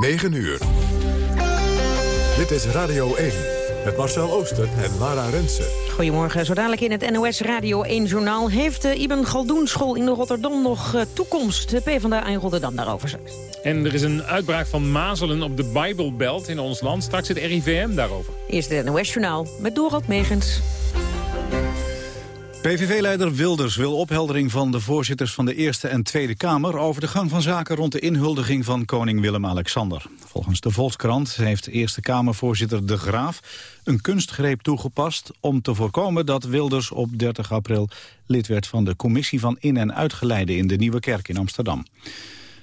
9 uur. Dit is Radio 1 met Marcel Ooster en Lara Rensen. Goedemorgen, zo dadelijk in het NOS Radio 1-journaal... heeft de Ibn Galdoen School in Rotterdam nog uh, toekomst? De PvdA in Rotterdam daarover En er is een uitbraak van mazelen op de Bijbelbelt in ons land. Straks het RIVM daarover. Eerst het NOS-journaal met Dorald Megens. PVV-leider Wilders wil opheldering van de voorzitters van de Eerste en Tweede Kamer... over de gang van zaken rond de inhuldiging van koning Willem-Alexander. Volgens de Volkskrant heeft Eerste Kamervoorzitter De Graaf... een kunstgreep toegepast om te voorkomen dat Wilders op 30 april... lid werd van de commissie van in- en uitgeleide in de Nieuwe Kerk in Amsterdam.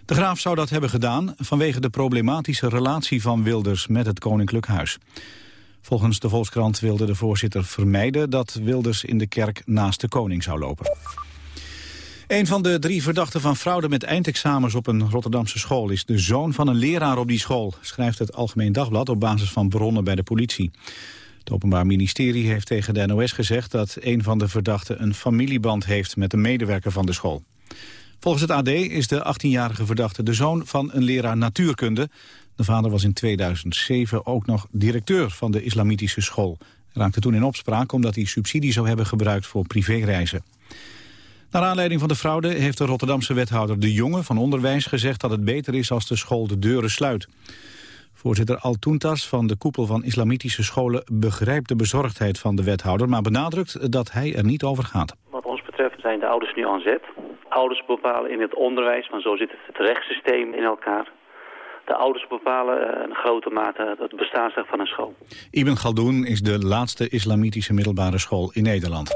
De Graaf zou dat hebben gedaan vanwege de problematische relatie van Wilders met het Koninklijk Huis. Volgens de Volkskrant wilde de voorzitter vermijden dat Wilders in de kerk naast de koning zou lopen. Een van de drie verdachten van fraude met eindexamens op een Rotterdamse school is de zoon van een leraar op die school, schrijft het Algemeen Dagblad op basis van bronnen bij de politie. Het Openbaar Ministerie heeft tegen de NOS gezegd dat een van de verdachten een familieband heeft met een medewerker van de school. Volgens het AD is de 18-jarige verdachte de zoon van een leraar natuurkunde de vader was in 2007 ook nog directeur van de islamitische school. Hij raakte toen in opspraak omdat hij subsidie zou hebben gebruikt voor privéreizen. Naar aanleiding van de fraude heeft de Rotterdamse wethouder De Jonge van Onderwijs gezegd dat het beter is als de school de deuren sluit. Voorzitter Altuntas van de koepel van islamitische scholen begrijpt de bezorgdheid van de wethouder, maar benadrukt dat hij er niet over gaat. Wat ons betreft zijn de ouders nu aan zet. Ouders bepalen in het onderwijs, maar zo zit het rechtssysteem in elkaar. De ouders bepalen uh, in grote mate het bestaansrecht van een school. Ibn Galdoen is de laatste islamitische middelbare school in Nederland.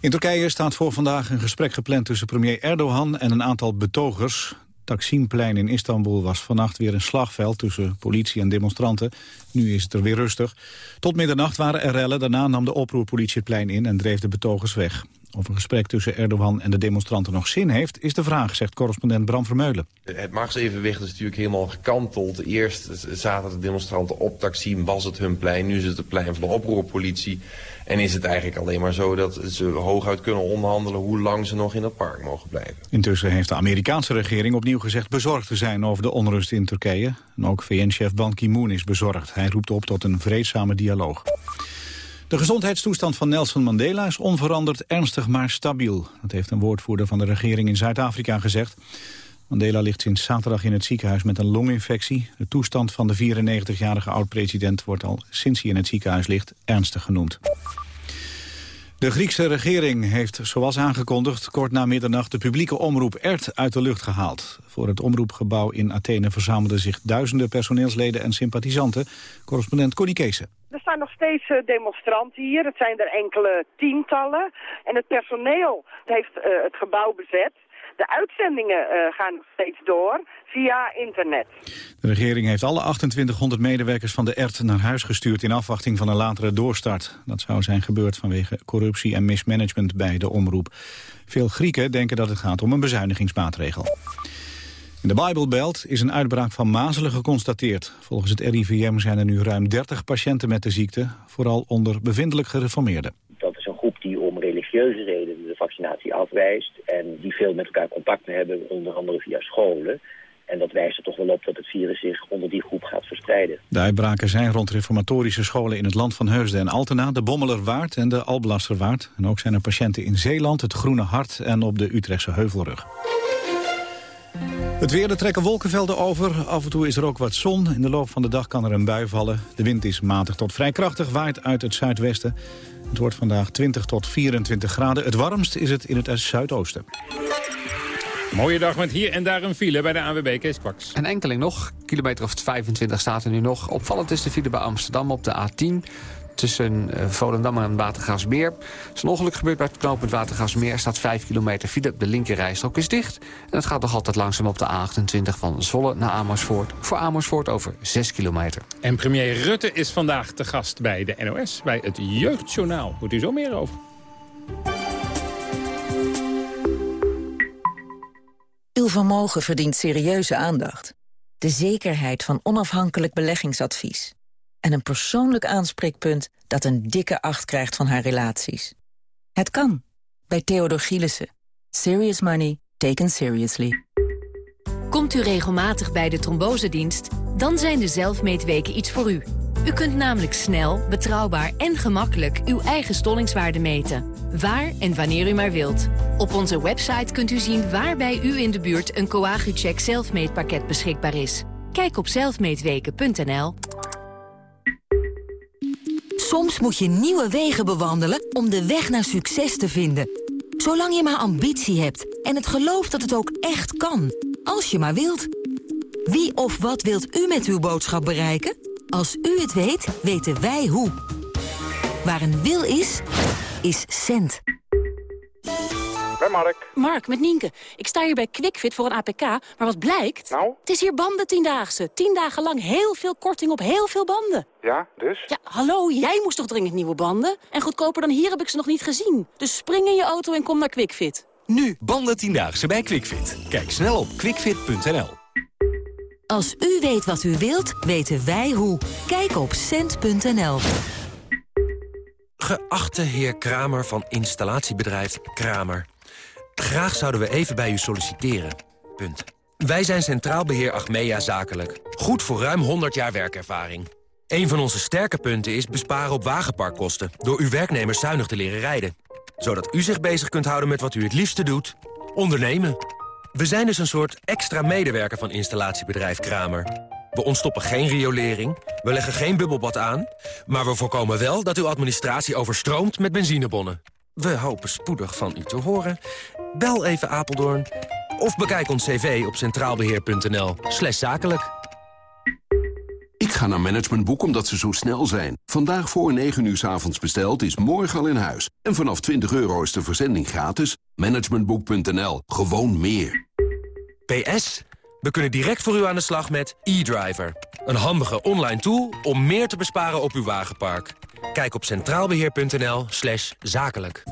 In Turkije staat voor vandaag een gesprek gepland tussen premier Erdogan en een aantal betogers. Taksimplein in Istanbul was vannacht weer een slagveld tussen politie en demonstranten. Nu is het er weer rustig. Tot middernacht waren er rellen, daarna nam de oproerpolitie het plein in en dreef de betogers weg. Of een gesprek tussen Erdogan en de demonstranten nog zin heeft, is de vraag, zegt correspondent Bram Vermeulen. Het machtsevenwicht is natuurlijk helemaal gekanteld. Eerst zaten de demonstranten op Taksim, was het hun plein, nu is het het plein van de oproerpolitie. En is het eigenlijk alleen maar zo dat ze hooguit kunnen onderhandelen hoe lang ze nog in het park mogen blijven. Intussen heeft de Amerikaanse regering opnieuw gezegd bezorgd te zijn over de onrust in Turkije. En ook VN-chef Ban Ki-moon is bezorgd. Hij roept op tot een vreedzame dialoog. De gezondheidstoestand van Nelson Mandela is onveranderd ernstig maar stabiel. Dat heeft een woordvoerder van de regering in Zuid-Afrika gezegd. Mandela ligt sinds zaterdag in het ziekenhuis met een longinfectie. De toestand van de 94-jarige oud-president wordt al sinds hij in het ziekenhuis ligt ernstig genoemd. De Griekse regering heeft, zoals aangekondigd, kort na middernacht de publieke omroep ERT uit de lucht gehaald. Voor het omroepgebouw in Athene verzamelden zich duizenden personeelsleden en sympathisanten. Correspondent Connie Keese. Er staan nog steeds eh, demonstranten hier. Het zijn er enkele tientallen. En het personeel heeft uh, het gebouw bezet. De uitzendingen uh, gaan nog steeds door via internet. De regering heeft alle 2800 medewerkers van de ERT naar huis gestuurd... in afwachting van een latere doorstart. Dat zou zijn gebeurd vanwege corruptie en mismanagement bij de omroep. Veel Grieken denken dat het gaat om een bezuinigingsmaatregel. In de Bijbelbelt is een uitbraak van mazelen geconstateerd. Volgens het RIVM zijn er nu ruim 30 patiënten met de ziekte, vooral onder bevindelijk gereformeerden. Dat is een groep die om religieuze redenen de vaccinatie afwijst en die veel met elkaar contact hebben, onder andere via scholen. En dat wijst er toch wel op dat het virus zich onder die groep gaat verspreiden. De uitbraken zijn rond reformatorische scholen in het land van Heusden en Altena, de Bommelerwaard en de Alblasserwaard. En ook zijn er patiënten in Zeeland, het Groene Hart en op de Utrechtse Heuvelrug. Het weer, er trekken wolkenvelden over. Af en toe is er ook wat zon. In de loop van de dag kan er een bui vallen. De wind is matig tot vrij krachtig, waait uit het zuidwesten. Het wordt vandaag 20 tot 24 graden. Het warmst is het in het zuidoosten. Mooie dag met hier en daar een file bij de ANWB Kees Kwaks. Een enkeling nog. Kilometer of 25 staat er nu nog. Opvallend is de file bij Amsterdam op de A10 tussen uh, Volendam en Watergaasmeer. Er is een ongeluk gebeurd bij het knooppunt Watergaasmeer. Er staat 5 kilometer file. De linkerrijstrook is dicht. En het gaat nog altijd langzaam op de A28 van Zwolle naar Amersfoort. Voor Amersfoort over 6 kilometer. En premier Rutte is vandaag te gast bij de NOS, bij het Jeugdjournaal. Hoort u zo meer over. Uw vermogen verdient serieuze aandacht. De zekerheid van onafhankelijk beleggingsadvies en een persoonlijk aanspreekpunt dat een dikke acht krijgt van haar relaties. Het kan, bij Theodor Gielissen. Serious money taken seriously. Komt u regelmatig bij de trombosedienst? Dan zijn de zelfmeetweken iets voor u. U kunt namelijk snel, betrouwbaar en gemakkelijk uw eigen stollingswaarde meten. Waar en wanneer u maar wilt. Op onze website kunt u zien waar bij u in de buurt een Coagucheck zelfmeetpakket beschikbaar is. Kijk op zelfmeetweken.nl. Soms moet je nieuwe wegen bewandelen om de weg naar succes te vinden. Zolang je maar ambitie hebt en het geloof dat het ook echt kan. Als je maar wilt. Wie of wat wilt u met uw boodschap bereiken? Als u het weet, weten wij hoe. Waar een wil is, is cent. Mark. Mark, met Nienke. Ik sta hier bij QuickFit voor een APK, maar wat blijkt? Nou? Het is hier banden tiendaagse. Tien dagen lang heel veel korting op heel veel banden. Ja, dus? Ja, hallo, jij moest toch dringend nieuwe banden? En goedkoper dan hier heb ik ze nog niet gezien. Dus spring in je auto en kom naar QuickFit. Nu, banden tiendaagse bij QuickFit. Kijk snel op quickfit.nl. Als u weet wat u wilt, weten wij hoe. Kijk op cent.nl. Geachte heer Kramer van installatiebedrijf Kramer. Graag zouden we even bij u solliciteren. Punt. Wij zijn Centraal Beheer Achmea Zakelijk. Goed voor ruim 100 jaar werkervaring. Een van onze sterke punten is besparen op wagenparkkosten... door uw werknemers zuinig te leren rijden. Zodat u zich bezig kunt houden met wat u het liefste doet. Ondernemen. We zijn dus een soort extra medewerker van installatiebedrijf Kramer. We ontstoppen geen riolering, we leggen geen bubbelbad aan... maar we voorkomen wel dat uw administratie overstroomt met benzinebonnen. We hopen spoedig van u te horen. Bel even Apeldoorn of bekijk ons cv op centraalbeheer.nl slash zakelijk. Ik ga naar Managementboek omdat ze zo snel zijn. Vandaag voor 9 uur s avonds besteld is morgen al in huis. En vanaf 20 euro is de verzending gratis. Managementboek.nl. Gewoon meer. PS, we kunnen direct voor u aan de slag met e-driver. Een handige online tool om meer te besparen op uw wagenpark. Kijk op centraalbeheer.nl slash zakelijk.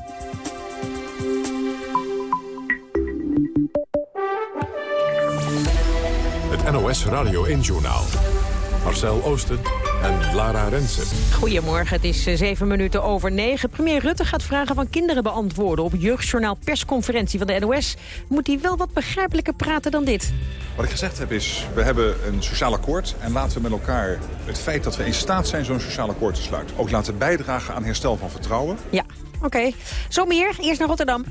Het NOS Radio 1-journaal. Marcel Oosten en Lara Rensen. Goedemorgen, het is eh, zeven minuten over negen. Premier Rutte gaat vragen van kinderen beantwoorden... op jeugdjournaal persconferentie van de NOS. Moet hij wel wat begrijpelijker praten dan dit? Wat ik gezegd heb is, we hebben een sociaal akkoord... en laten we met elkaar het feit dat we in staat zijn zo'n sociaal akkoord te sluiten... ook laten bijdragen aan herstel van vertrouwen. Ja, oké. Zo meer. Eerst naar Rotterdam.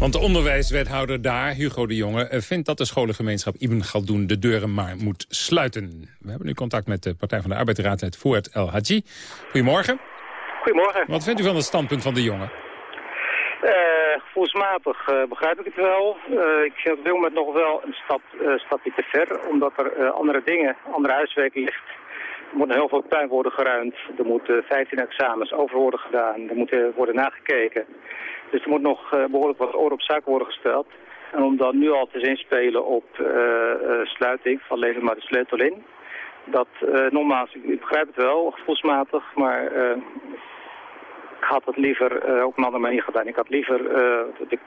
Want de onderwijswethouder daar, Hugo de Jonge... eh, vindt dat de scholengemeenschap Ibn Galdoen de deuren maar moet sluiten. We hebben nu contact met de Partij van de Arbeidsraad, Fouad El Hadji. Goedemorgen. Goedemorgen. Wat vindt u van het standpunt van de jongen? Uh, gevoelsmatig uh, begrijp ik het wel. Uh, ik vind op dit moment nog wel een stap, stapje te ver, omdat er andere dingen, andere huiswerk ligt. Er moet heel veel tuin worden geruimd. Er moeten 15 examens over worden gedaan. Er moet worden nagekeken. Dus er moet nog behoorlijk wat oor op zaak worden gesteld. En om dan nu al te inspelen op sluiting van lever maar de sleutel in. Dat, nogmaals, ik, begrijp het wel, gevoelsmatig, maar ik had het liever op een andere manier gedaan. Ik had liever, dat ik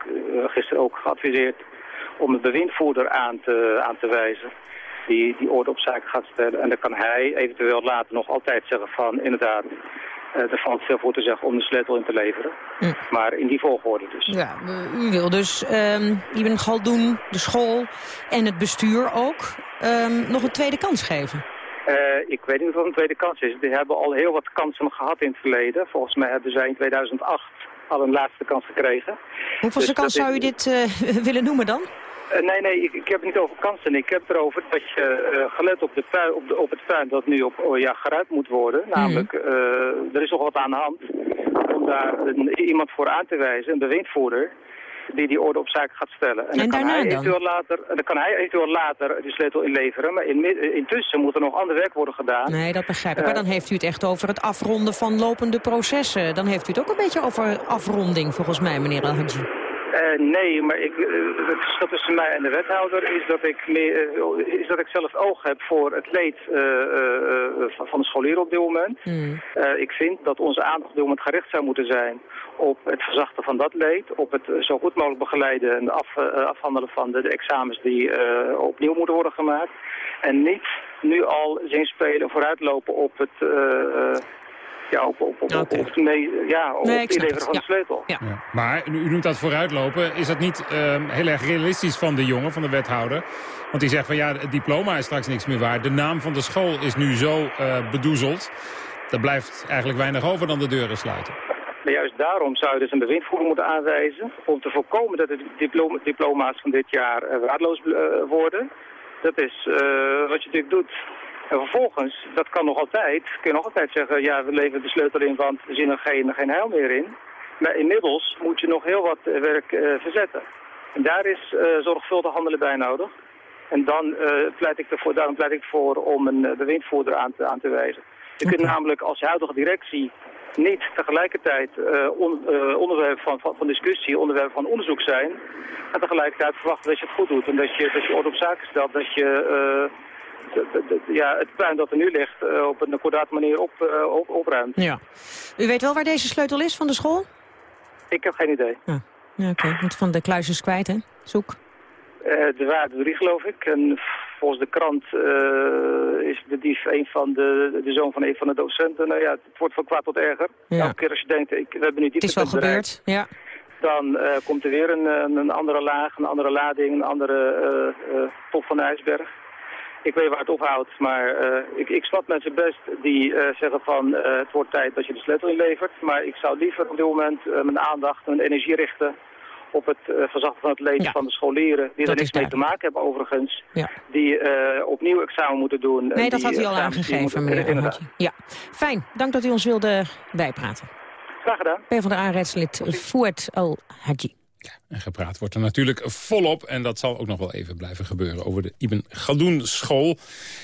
gisteren ook geadviseerd, om een bewindvoerder aan te, aan te wijzen. Die, die orde op zaken gaat stellen. En dan kan hij eventueel later nog altijd zeggen van, inderdaad, er valt veel voor te zeggen om de sleutel in te leveren. Hm. Maar in die volgorde dus. Ja, u wil dus um, Ibn Galdoen, de school en het bestuur ook um, nog een tweede kans geven? Uh, ik weet niet of het een tweede kans is. Die hebben al heel wat kansen gehad in het verleden. Volgens mij hebben zij in 2008 al een laatste kans gekregen. Hoeveelste dus kans zou u dit uh, willen noemen dan? Uh, nee, nee, ik, ik, heb het niet over kansen. Ik heb het erover dat je, gelet op, de puin, op, de, op het puin dat nu op, oh ja, geruimd moet worden. Namelijk, er is nog wat aan de hand om daar een, iemand voor aan te wijzen, een bewindvoerder die die orde op zaken gaat stellen. En, en dan, kan hij dan? eventueel later, dan kan hij eventueel later die sleutel inleveren. Maar in, intussen moet er nog ander werk worden gedaan. Nee, dat begrijp ik. Maar dan heeft u het echt over het afronden van lopende processen. Dan heeft u het ook een beetje over afronding, volgens mij, meneer Al-Hadji. Uh, nee, maar ik, uh, het verschil tussen mij en de wethouder is dat ik, meer, uh, is dat ik zelf oog heb voor het leed van de scholieren op dit moment. Hmm. ik vind dat onze aandacht op dit moment gericht zou moeten zijn op het verzachten van dat leed, op het zo goed mogelijk begeleiden en af, afhandelen van de, de, examens die opnieuw moeten worden gemaakt. En niet nu al zinspelen vooruitlopen op het ja, op, op, nee, ja, Nee, het, van de sleutel. Ja. Ja. Maar u, u noemt dat vooruitlopen. Is dat niet ehm, heel erg realistisch van de jongen, van de wethouder? Want die zegt van ja, het diploma is straks niks meer waard. De naam van de school is nu zo eh, bedoezeld. Er blijft eigenlijk weinig over dan de deuren sluiten. Maar juist daarom zou je dus een bewindvoerder moeten aanwijzen... om te voorkomen dat de diploma, diploma's van dit jaar eh, waardeloos eh, worden. Dat is eh, wat je natuurlijk doet. En vervolgens, dat kan nog altijd, kun je nog altijd zeggen... ja, we leveren de sleutel in, want we zien er geen, geen heil meer in. Maar inmiddels moet je nog heel wat eh, werk eh, verzetten. En daar is eh, zorgvuldig handelen bij nodig. En dan pleit ik ervoor, daarom pleit ik voor om een bewindvoerder aan te, aan te wijzen. Je kunt namelijk als huidige directie niet tegelijkertijd on- onderwerp van, van, van discussie, onderwerp van onderzoek zijn. En tegelijkertijd verwachten dat je het goed doet. En dat je, dat je orde op zaken stelt. Dat je ja, het puin dat er nu ligt eh, op een accordate manier op, eh, op, opruimt. Ja. U weet wel waar deze sleutel is van de school? Ik heb geen idee. Ja, oké. Want van de kluis is kwijt, hè? Zoek. Eh er waren drie, geloof ik. En volgens de krant is de dief een van de, de zoon van een van de docenten. Nou ja, het wordt van kwaad tot erger. Ja. Elke keer als je denkt, ik, we hebben nu Het is wel gebeurd, ja. dan komt er weer een, een, andere laag, een andere lading, een andere top van de ijsberg. Ik weet waar het ophoudt, maar eh, ik, ik snap mensen best die eh, zeggen van eh, het wordt tijd dat je de sleutel inlevert. Maar ik zou liever op dit moment mijn aandacht en energie richten op het verzachten van het leven Ja. van de scholieren. Die Dat er niks mee te maken hebben overigens. Ja. Die opnieuw examen moeten doen. en Nee, dat die had u al aangegeven, meneer. Ja, fijn. Dank dat u ons wilde bijpraten. Graag gedaan. P van de A-raadslid Fouad Al-Haji. En gepraat wordt er natuurlijk volop. En dat zal ook nog wel even blijven gebeuren over de Ibn Galdoen school.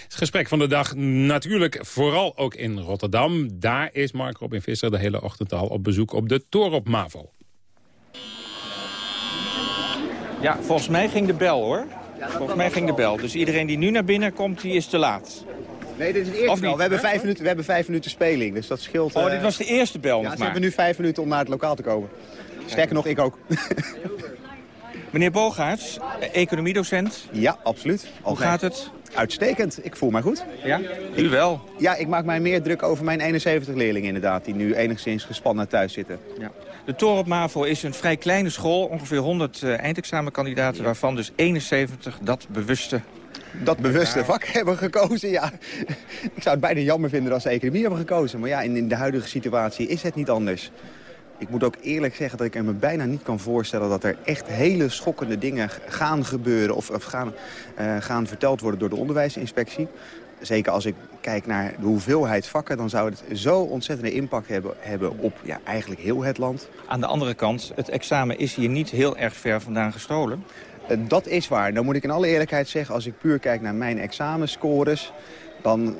Het gesprek van de dag natuurlijk vooral ook in Rotterdam. Daar is Mark Robin Visser de hele ochtend al op bezoek op de Toren op MAVO. Ja, volgens mij ging de bel hoor. Volgens mij ging de bel. Dus iedereen die nu naar binnen komt, die is te laat. Nee, dit is het Of eerste bel. We hebben, vijf minuten, we hebben vijf minuten speling, dus dat scheelt... Oh, eh, dit was de eerste bel Ja, nog ze maar. hebben nu vijf minuten om naar het lokaal te komen. Sterker nog, ik ook. Meneer Bogaerts, economiedocent. Ja, absoluut. Hoe gaat het? Uitstekend. Ik voel mij goed. Ja? U wel? Ja, ik maak mij meer druk over mijn 71 leerlingen inderdaad... die nu enigszins gespannen thuis zitten. Ja. De Toren op MAVO is een vrij kleine school. Ongeveer 100 eh, eindexamenkandidaten, waarvan dus 71 dat bewuste... Dat bewuste vak hebben gekozen, ja. Ik zou het bijna jammer vinden als ze economie hebben gekozen. Maar ja, in, in de huidige situatie is het niet anders. Ik moet ook eerlijk zeggen dat ik me bijna niet kan voorstellen... dat er echt hele schokkende dingen gaan gebeuren... of, of gaan, eh, gaan verteld worden door de onderwijsinspectie. Zeker als ik kijk naar de hoeveelheid vakken... dan zou het zo ontzettende impact hebben, hebben op ja, eigenlijk heel het land. Aan de andere kant, het examen is hier niet heel erg ver vandaan gestolen. Eh, Dat is waar. Dan moet ik in alle eerlijkheid zeggen... als ik puur kijk naar mijn examenscores... dan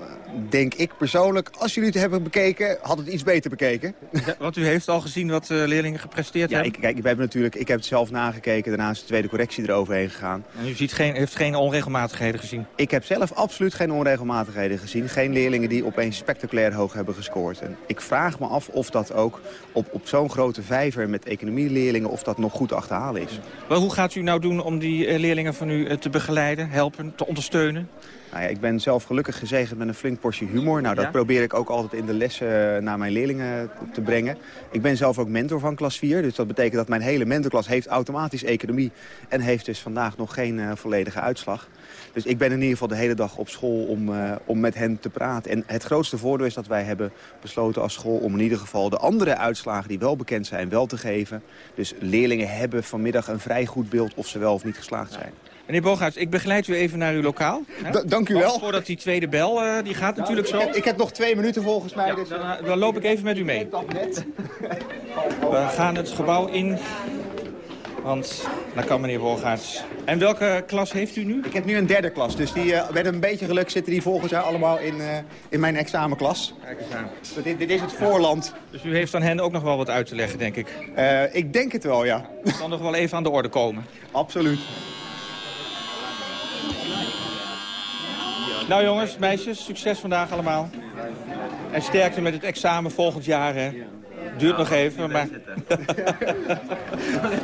denk ik persoonlijk, als jullie het hebben bekeken... had het iets beter bekeken. Ja, want u heeft al gezien wat uh, leerlingen gepresteerd Ja, hebben? ik, kijk, we hebben natuurlijk, ik heb het zelf nagekeken. Daarna is de tweede correctie eroverheen gegaan. En u ziet geen, heeft geen onregelmatigheden gezien? Ik heb zelf absoluut geen onregelmatigheden gezien. Geen leerlingen die opeens spectaculair hoog hebben gescoord. En ik vraag me af of dat ook op, op zo'n grote vijver met economieleerlingen... of dat nog goed te achterhalen is. Wel, hoe gaat u nou doen om die uh, leerlingen van u uh, te begeleiden, helpen, te ondersteunen? Nou ja, ik ben zelf gelukkig gezegend met een flink portie humor. Nou, dat Ja? probeer ik ook altijd in de lessen naar mijn leerlingen te brengen. Ik ben zelf ook mentor van klas 4. Dus dat betekent dat mijn hele mentorklas heeft automatisch economie... en heeft dus vandaag nog geen uh, volledige uitslag. Dus ik ben in ieder geval de hele dag op school om, uh, om met hen te praten. En het grootste voordeel is dat wij hebben besloten als school... om in ieder geval de andere uitslagen die wel bekend zijn, wel te geven. Dus leerlingen hebben vanmiddag een vrij goed beeld of ze wel of niet geslaagd zijn. Meneer Bogaerts, ik begeleid u even naar uw lokaal. Dank u wel. Want voordat die tweede bel, uh, die gaat natuurlijk nou, zo. Ik heb, ik heb, nog twee minuten volgens mij. Ja, dus... dan, dan, loop ik even met u mee. We gaan het gebouw in, want dan kan meneer Bogaerts. En welke klas heeft u nu? Ik heb nu een derde klas, dus die, uh, met een beetje geluk zitten die volgens jaar allemaal in, uh, in mijn examenklas. Kijk eens aan. Dus dit, dit, is het voorland. Dus u heeft aan hen ook nog wel wat uit te leggen, denk ik? Ik denk het wel, ja. Dat zal nog wel even aan de orde komen. Absoluut. Nou jongens, meisjes, succes vandaag allemaal. En sterkte met het examen volgend jaar, hè. Duurt nog even, maar...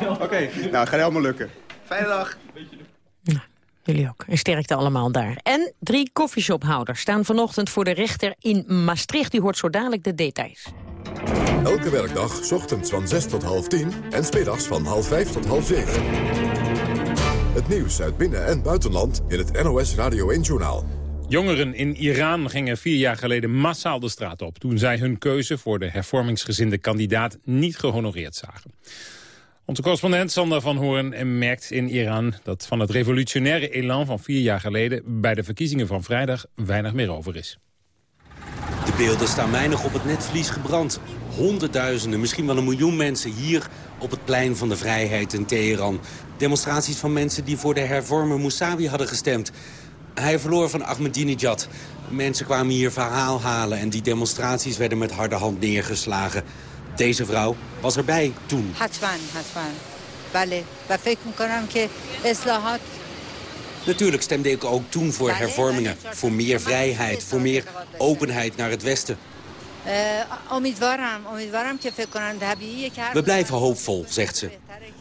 Oké. Okay. Nou, gaat helemaal lukken. Fijne dag. Jullie ook. En sterkte allemaal daar. En drie koffieshophouders staan vanochtend voor de rechter in Maastricht. U hoort zo dadelijk de details. Elke werkdag, s ochtends van 6 tot half 10 en smiddags van half 5 tot half 7. Het nieuws uit binnen- en buitenland in het NOS Radio 1-journaal. Jongeren in Iran gingen vier jaar geleden massaal de straat op... toen zij hun keuze voor de hervormingsgezinde kandidaat niet gehonoreerd zagen. Onze correspondent Sander van Hoorn merkt in Iran... dat van het revolutionaire elan van vier jaar geleden... bij de verkiezingen van vrijdag weinig meer over is. De beelden staan weinig op het netvlies gebrand. Honderdduizenden, misschien wel een miljoen mensen hier op het plein van de vrijheid in Teheran. Demonstraties van mensen die voor de hervormer Mousavi hadden gestemd. Hij verloor van Ahmadinejad. Mensen kwamen hier verhaal halen en die demonstraties werden met harde hand neergeslagen. Deze vrouw was erbij toen. Hatwan, hatwan. Bale. We denken dat Natuurlijk stemde ik ook toen voor hervormingen, voor meer vrijheid, voor meer openheid naar het Westen. We blijven hoopvol, zegt ze.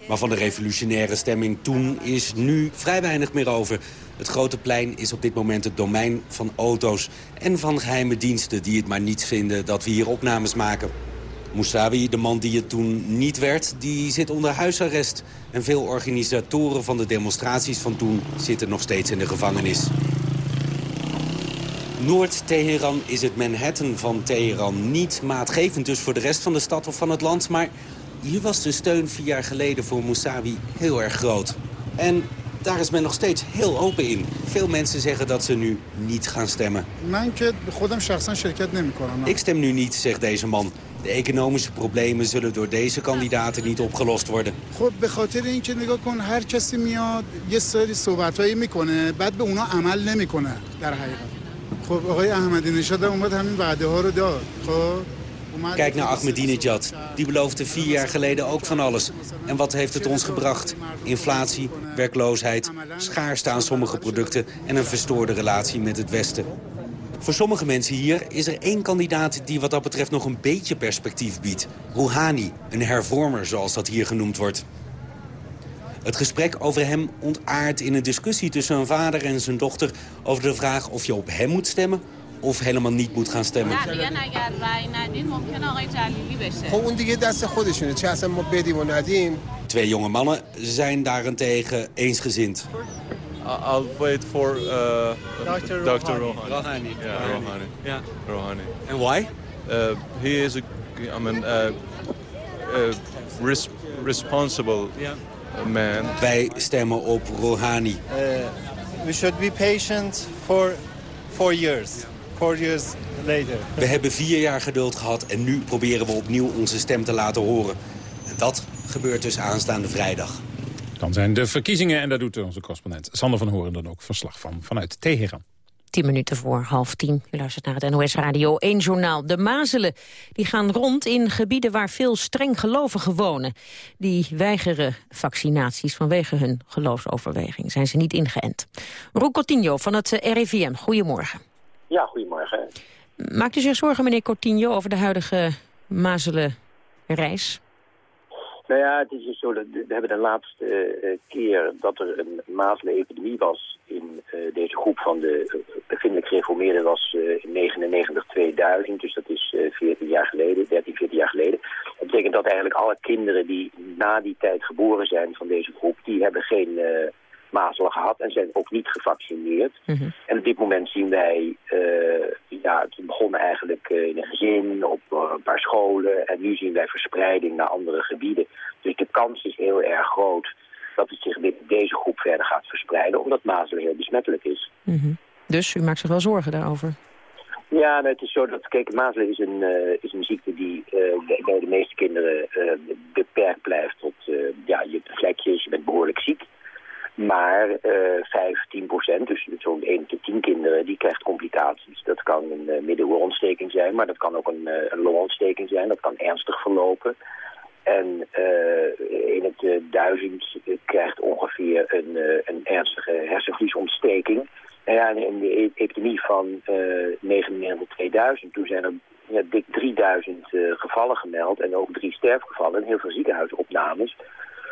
Maar van de revolutionaire stemming toen is nu vrij weinig meer over. Het grote plein is op dit moment het domein van auto's... en van geheime diensten die het maar niet vinden dat we hier opnames maken. Mousavi, de man die het toen niet werd, die zit onder huisarrest. En veel organisatoren van de demonstraties van toen zitten nog steeds in de gevangenis. Noord-Teheran is het Manhattan van Teheran. Niet maatgevend dus voor de rest van de stad of van het land. Maar hier was de steun vier jaar geleden voor Mousavi heel erg groot. En daar is men nog steeds heel open in. Veel mensen zeggen dat ze nu niet gaan stemmen. Ik stem nu niet, zegt deze man. De economische problemen zullen door deze kandidaten niet opgelost worden. خب به خاطر اینکه نگاه کن هر کسی میاد یه سری صحبتایی میکنه بعد به اونا عمل نمیکنه در حقیقت خب آقای احمدی نژاد هم اومد همین وعده ها رو داد خب اومد- Kijk naar Ahmadinejad. Die beloofde vier jaar geleden ook van alles. En wat heeft het ons gebracht? Inflatie, werkloosheid, schaarste aan sommige producten... en een verstoorde relatie met het Westen. Voor sommige mensen hier is er één kandidaat die wat dat betreft nog een beetje perspectief biedt. Rouhani, een hervormer zoals dat hier genoemd wordt. Het gesprek over hem ontaardt in een discussie tussen een vader en zijn dochter... over de vraag of je op hem moet stemmen of helemaal niet moet gaan stemmen. Twee jonge mannen zijn daarentegen eensgezind. I'll wait for uh, Dr. Rohani. Rohani. Rohani. Yeah. Rohani. And why? Uh, he is a, I mean, uh, uh res responsible man. Wij stemmen op Rouhani. Uh, we should be patient for four years. Four years later. We hebben vier jaar geduld gehad en nu proberen we opnieuw onze stem te laten horen. En dat gebeurt dus aanstaande vrijdag. Dan zijn de verkiezingen en daar doet onze correspondent Sander van Horen dan ook verslag van vanuit Teheran. Tien minuten voor half tien. U luistert naar het NOS Radio 1 journaal. De mazelen die gaan rond in gebieden waar veel streng gelovigen wonen. Die weigeren vaccinaties vanwege hun geloofsoverweging. Zijn ze niet ingeënt. Roel Coutinho van het eh, RIVM, goedemorgen. Ja, goedemorgen. Maakt u zich zorgen, meneer Coutinho, over de huidige mazelenreis? Nou ja, het is dus zo dat we hebben de laatste eh, keer dat er een mazelenepidemie was in eh, deze groep van de bevindelijk gereformeerden was eh, in 99 2000, dus dat is eh 14 jaar geleden, 13, 14 jaar geleden. Dat betekent dat eigenlijk alle kinderen die na die tijd geboren zijn van deze groep, die hebben geen eh, mazelen gehad en zijn ook niet gevaccineerd. En op dit moment zien wij, eh, ja, het begon eigenlijk eh, in een gezin, op eh, een paar scholen. En nu zien wij verspreiding naar andere gebieden. Dus de kans is heel erg groot dat het zich binnen deze groep verder gaat verspreiden. Omdat mazelen heel besmettelijk is. Mhm. Dus u maakt zich wel zorgen daarover? Ja, nou, het is zo dat, kijk, mazelen is een, eh, is een ziekte die eh, bij de meeste kinderen eh, beperkt blijft tot, ja, je hebt vlekjes, je bent behoorlijk ziek. Maar eh 5, 10 procent, dus zo'n 1 tot 10 kinderen, die krijgt complicaties. Dat kan een uh, middenoorontsteking zijn, maar dat kan ook een, een longontsteking zijn. Dat kan ernstig verlopen. En uh, in het uh, duizend krijgt ongeveer een, een ernstige hersenvliesontsteking. Nou ja, in de e epidemie van uh, 99-2000, toen zijn er ja, dik 3000 gevallen gemeld en ook drie sterfgevallen en heel veel ziekenhuisopnames.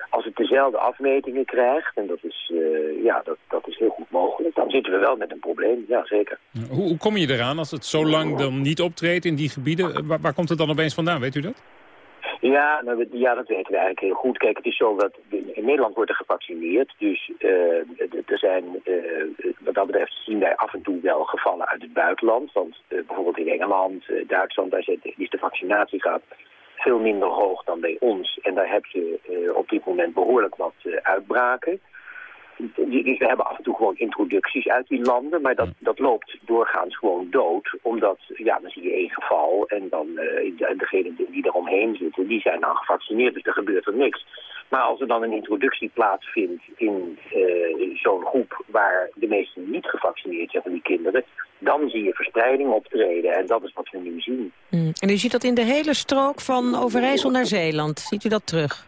als het dezelfde afmetingen krijgt, en dat is, eh, ja, dat, dat is heel goed mogelijk, dan zitten we wel met een probleem, ja zeker. Hoe, hoe kom je eraan als het zo lang dan niet optreedt in die gebieden? Eh, Waar, waar komt het dan opeens vandaan, weet u dat? Ja, nou, ja, dat weten we eigenlijk heel goed. Kijk, het is zo dat in Nederland wordt er gevaccineerd. Dus d- er zijn, eh, wat dat betreft zien wij af en toe wel gevallen uit het buitenland. Want eh, bijvoorbeeld in Engeland, Duitsland, daar is de vaccinatiegraad veel minder hoog dan bij ons. En daar heb je op dit moment behoorlijk wat uitbraken. Dus we hebben af en toe gewoon introducties uit die landen, maar dat, dat loopt doorgaans gewoon dood. Omdat, ja, dan zie je één geval en dan eh de- degenen die eromheen zitten, die zijn dan gevaccineerd, dus er gebeurt er niks. Maar als er dan een introductie plaatsvindt in eh, zo'n groep waar de meesten niet gevaccineerd zijn van die kinderen, dan zie je verspreiding optreden en dat is wat we nu zien. Mm. En u ziet dat in de hele strook van Overijssel naar Zeeland. Ziet u dat terug?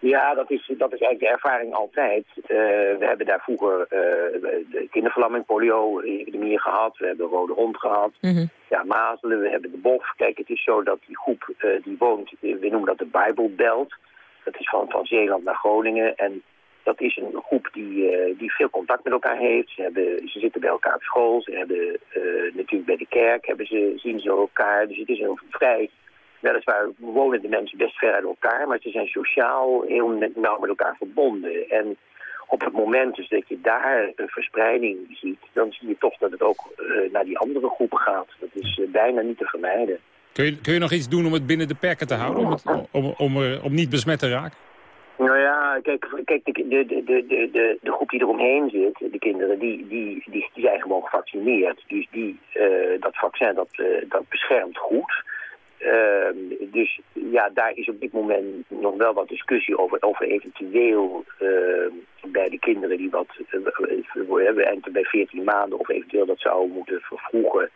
Ja, dat is, dat is eigenlijk de ervaring altijd. Eh, we hebben daar vroeger eh, de kinderverlamming, polio-epidemieën gehad. We hebben rode hond gehad. Ja, mazelen, we hebben de bof. Kijk, het is zo dat die groep eh, die woont, we noemen dat de Bible Belt. Dat is van, van Zeeland naar Groningen. En dat is een groep die, die veel contact met elkaar heeft. Ze, hebben, ze zitten bij elkaar op school. Ze hebben natuurlijk bij de kerk hebben ze, zien ze elkaar. Dus het is een vrij Weliswaar wonen de mensen best ver uit elkaar, maar ze zijn sociaal heel nauw met elkaar verbonden. En op het moment dus dat je daar een verspreiding ziet, dan zie je toch dat het ook eh, naar die andere groepen gaat. Dat is eh, bijna niet te vermijden. Kun je, kun je nog iets doen om het binnen de perken te houden? Om, het, om, om, er, om niet besmet te raken? Nou ja, kijk, kijk de, de, de, de, de, de groep die eromheen zit, de kinderen, die, die, die, die zijn gewoon gevaccineerd. Dus die, eh, dat vaccin dat, dat beschermt goed. Ehm, dus ja, daar is op dit moment nog wel wat discussie over, over eventueel ehm, bij de kinderen die wat hebben en bij 14 maanden of eventueel dat zouden moeten vervroegen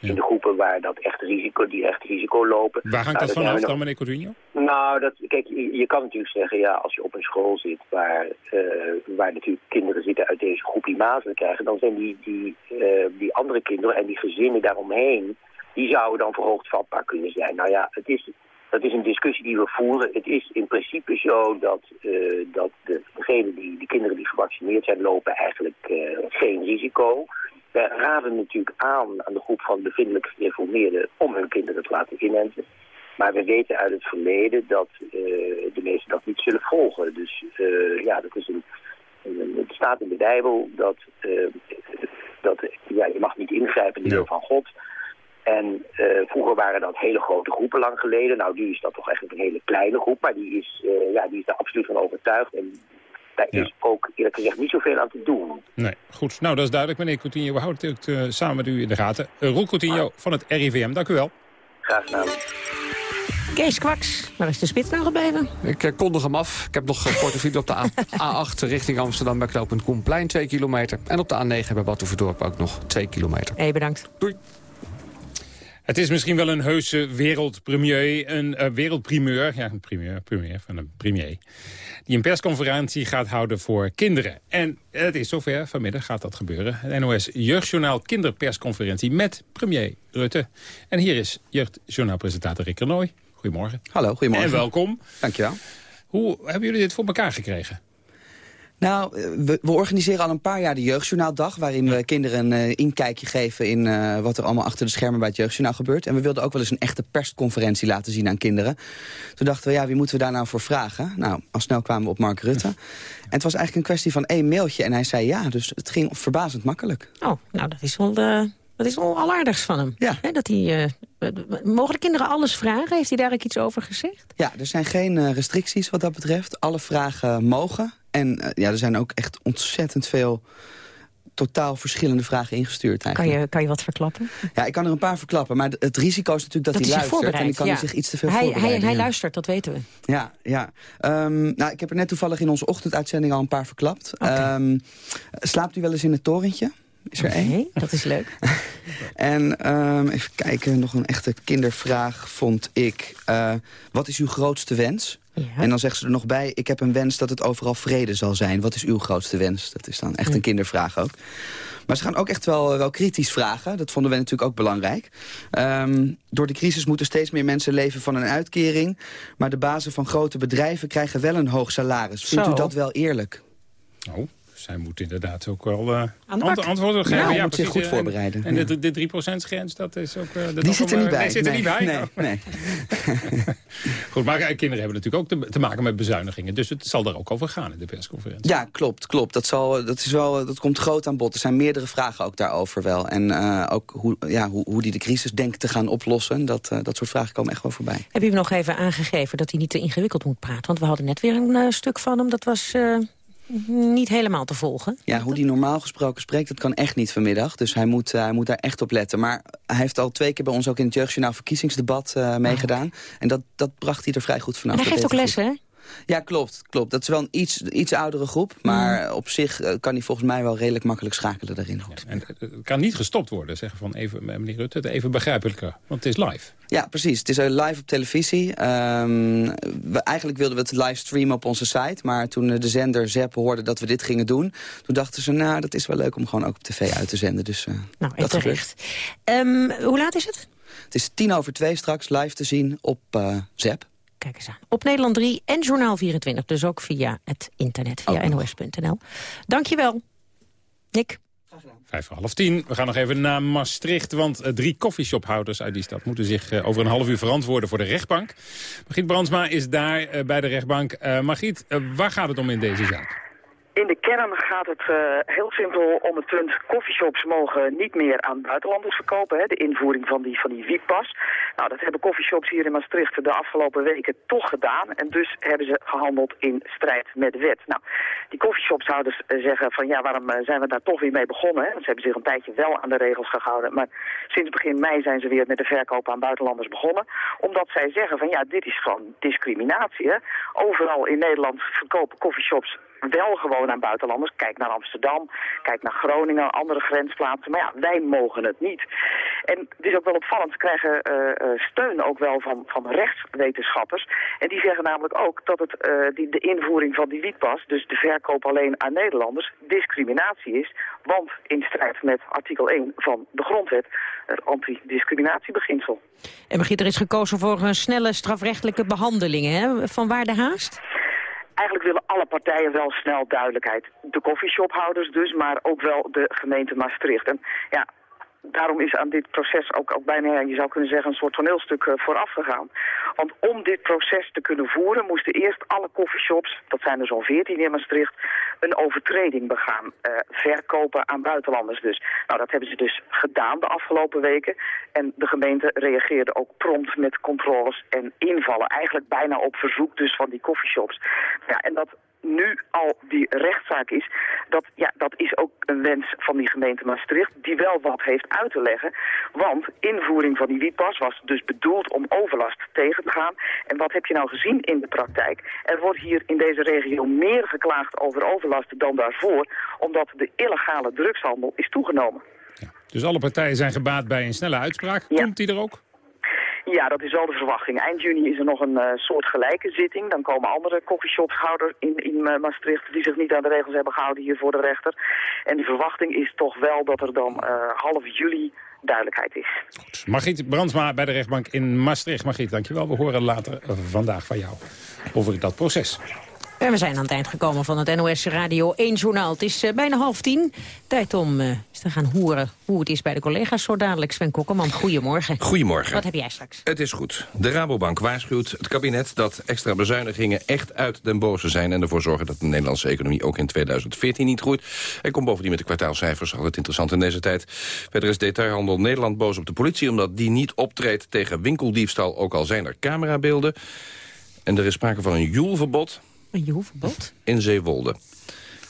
in de groepen waar dat echt risico, die echt risico lopen. Waar hangt Nou, dat vanaf dan, meneer Coutinho? nou, dat, kijk, je, je kan natuurlijk zeggen, ja, als je op een school zit waar, eh, waar natuurlijk kinderen zitten uit deze groep die mazelen krijgen, dan zijn die, die, eh, die andere kinderen en die gezinnen daaromheen, die zouden dan verhoogd vatbaar kunnen zijn. Nou ja, het is, dat is een discussie die we voeren. Het is in principe zo dat, eh, dat de, degenen die, die kinderen die gevaccineerd zijn, lopen eigenlijk eh, geen risico. Wij raden natuurlijk aan aan de groep van bevindelijk gereformeerden om hun kinderen te laten inenten. Maar we weten uit het verleden dat eh, de meesten dat niet zullen volgen. Dus ja, dat is een, een- het staat in de Bijbel dat, dat ja, je mag niet ingrijpen in de wil van God. Eh, vroeger waren dat hele grote groepen lang geleden. Nou, nu is dat toch eigenlijk een hele kleine groep. Maar die is, eh, ja, die is daar absoluut van overtuigd. En daar is ook eerlijk gezegd niet zoveel aan te doen. Nee, goed. Nou, dat is duidelijk, meneer Coutinho. We houden het eh, samen met u in de gaten. Uh, Roel Coutinho van het RIVM, dank u wel. Graag gedaan. Kees Kwaks, waar is de spits nou gebleven? Ik eh, kondig hem af. Ik heb nog een korte op de A A8 richting Amsterdam bij knooppunt Koenplein, 2 kilometer. En op de A9 bij Batuverdorp ook nog 2 kilometer. Hé, bedankt. Doei. Het is misschien wel een heuse wereldpremier, een eh, wereldprimeur, ja, een primeur, premier van een premier, die een persconferentie gaat houden voor kinderen. En het is zover, vanmiddag gaat dat gebeuren. Het NOS Jeugdjournaal Kinderpersconferentie met premier Rutte. En hier is Jeugdjournaalpresentator Rick Renoy. Goedemorgen. Hallo, goedemorgen. En welkom. Dankjewel. Hoe hebben jullie dit voor elkaar gekregen? Nou, eh, we, we organiseren al een paar jaar de Jeugdjournaaldag... waarin we kinderen een eh, inkijkje geven in eh, wat er allemaal achter de schermen bij het Jeugdjournaal gebeurt. En we wilden ook wel eens een echte persconferentie laten zien aan kinderen. Toen dachten we, ja, wie moeten we daar nou voor vragen? Nou, al snel kwamen we op Mark Rutte. En het was eigenlijk een kwestie van één mailtje en hij zei ja. Dus het ging verbazend makkelijk. Oh, nou, dat is wel, eh, dat is wel van hem. Ja. dat hij, eh, mogen de kinderen alles vragen? Heeft hij daar ook iets over gezegd? Ja, er zijn geen restricties wat dat betreft. Alle vragen mogen. En eh, ja, er zijn ook echt ontzettend veel totaal verschillende vragen ingestuurd Kan eigenlijk. je, kan je wat verklappen? Ja, ik kan er een paar verklappen. Maar het risico is natuurlijk dat, dat hij luistert. En kan ja. zich iets te veel hij, voorbereiden. Hij, hij luistert, dat weten we. Ja, ja. Ehm, nou, ik heb er net toevallig in onze ochtenduitzending al een paar verklapt. Ehm, slaapt u wel eens in het torentje? Is er één? Dat is leuk. En ehm, even kijken, nog een echte kindervraag vond ik. eh, wat is uw grootste wens? En dan zeggen ze er nog bij, ik heb een wens dat het overal vrede zal zijn. Wat is uw grootste wens? Dat is dan echt een kindervraag ook. Maar ze gaan ook echt wel, wel kritisch vragen. Dat vonden we natuurlijk ook belangrijk. Um, door de crisis moeten steeds meer mensen leven van een uitkering. Maar de bazen van grote bedrijven krijgen wel een hoog salaris. Vindt Zo. u dat wel eerlijk? Oh, zij moet inderdaad ook wel uh, bak. antwoorden geven. Ja, Ja, moet zich precies. goed En- voorbereiden. En Ja. de, de 3%-grens, dat is ook... eh, dat Die zit er niet bij. Nee, zit er niet bij. Nee, nee. Goed, maar eh, kinderen hebben natuurlijk ook te, te maken met bezuinigingen. Dus het zal daar ook over gaan in de persconferentie. Ja, klopt, klopt. Dat, zal, dat, is wel, dat komt groot aan bod. Er zijn meerdere vragen ook daarover wel. En eh, ook hoe, ja, hoe, hoe die de crisis denkt te gaan oplossen. Dat, eh, dat soort vragen komen echt wel voorbij. Heb je hem nog even aangegeven dat hij niet te ingewikkeld moet praten? Want we hadden net weer een eh, stuk van hem. Dat was eh, niet helemaal te volgen. Ja, hoe die normaal gesproken spreekt, dat kan echt niet vanmiddag. Dus hij moet, eh, hij moet daar echt op letten. Maar hij heeft al twee keer bij ons ook in het Jeugdjournaal verkiezingsdebat eh, meegedaan. En dat, dat bracht hij er vrij goed vanaf. En hij geeft ook lessen, hè? Ja, klopt, klopt. Dat is wel een iets, iets oudere groep. Maar op zich eh, kan hij volgens mij wel redelijk makkelijk schakelen daarin. Goed. En het kan niet gestopt worden, zeggen van even, meneer Rutte, het even begrijpelijker. Want het is live. Ja, precies. Het is eh, live op televisie. Ehm, we, eigenlijk wilden we het live streamen op onze site. Maar toen eh, de zender ZEP hoorde dat we dit gingen doen... toen dachten ze, nou, dat is wel leuk om gewoon ook op tv uit te zenden. Dus eh, Nou, dat terecht. Ehm, hoe laat is het? Het is tien over twee straks live te zien op eh ZEP. Kijk eens aan. Op Nederland 3 en Journaal 24. Dus ook via het internet, via nos.nl. Dankjewel. Nick. Vijf voor half tien. We gaan nog even naar Maastricht, want eh, drie koffieshophouders uit die stad moeten zich eh, over een half uur verantwoorden voor de rechtbank. Margriet Brandsma is daar eh, bij de rechtbank. Margriet, waar gaat het om in deze zaak? In de kern gaat het eh, heel simpel om het punt... coffeeshops mogen niet meer aan buitenlanders verkopen. Hè, de invoering van die, van die. Nou, dat hebben coffeeshops hier in Maastricht de afgelopen weken toch gedaan. En dus hebben ze gehandeld in strijd met de wet. Nou, die coffeeshopshouders eh, zeggen van... ja, waarom eh, zijn we daar toch weer mee begonnen? Hè? Want ze hebben zich een tijdje wel aan de regels gehouden. Maar sinds begin mei zijn ze weer met de verkoop aan buitenlanders begonnen. Omdat zij zeggen van ja, dit is gewoon discriminatie. Overal in Nederland verkopen coffeeshops wel gewoon aan buitenlanders. Kijk naar Amsterdam, kijk naar Groningen, andere grensplaatsen. Maar ja, wij mogen het niet. En het is ook wel opvallend, ze krijgen eh, eh, steun ook wel van, van rechtswetenschappers. En die zeggen namelijk ook dat het, eh, die, de invoering van die wietpas, dus de verkoop alleen aan Nederlanders, discriminatie is. Want in strijd met artikel 1 van de grondwet, het antidiscriminatiebeginsel. En Margriet, er is gekozen voor een snelle strafrechtelijke behandeling. Hè? Van waar de haast? Eigenlijk willen alle partijen wel snel duidelijkheid. De koffieshophouders dus, maar ook wel de gemeente Maastricht. En ja, daarom is aan dit proces ook, bijna, je zou kunnen zeggen, een soort toneelstuk eh, vooraf gegaan. Want om dit proces te kunnen voeren, moesten eerst alle koffieshops, dat zijn er zo'n 14 in Maastricht, een overtreding begaan. eh, verkopen aan buitenlanders dus. Nou, dat hebben ze dus gedaan de afgelopen weken. En de gemeente reageerde ook prompt met controles en invallen. Eigenlijk bijna op verzoek dus van die koffieshops. Ja, en dat nu al die rechtszaak is, dat, ja, dat is ook een wens van die gemeente Maastricht, die wel wat heeft uit te leggen. Want invoering van die wietpas was dus bedoeld om overlast tegen te gaan. En wat heb je nou gezien in de praktijk? Er wordt hier in deze regio meer geklaagd over overlast dan daarvoor, omdat de illegale drugshandel is toegenomen. Dus alle partijen zijn gebaat bij een snelle uitspraak. Komt die er ook? Ja, dat is wel de verwachting. Eind juni is er nog een uh, soort gelijke zitting. Dan komen andere coffeeshophouders in, in uh, Maastricht die zich niet aan de regels hebben gehouden hier voor de rechter. En de verwachting is toch wel dat er dan uh, half juli duidelijkheid is. Goed. Margriet Brandsma bij de rechtbank in Maastricht. Margriet, dankjewel. We horen later vandaag van jou over dat proces. En we zijn aan het eind gekomen van het NOS Radio 1 Journaal. Het is uh, bijna half tien. Tijd om uh, eens te gaan horen hoe het is bij de collega's zo dadelijk. Sven Kokkerman, goedemorgen. Goedemorgen. Wat heb jij straks? Het is goed. De Rabobank waarschuwt het kabinet dat extra bezuinigingen echt uit den boze zijn... en ervoor zorgen dat de Nederlandse economie ook in 2014 niet groeit. Hij komt bovendien met de kwartaalcijfers, altijd interessant in deze tijd. Verder is detailhandel Nederland boos op de politie... omdat die niet optreedt tegen winkeldiefstal, ook al zijn er camerabeelden. En er is sprake van een joelverbod... Een joelverbod? In Zeewolde.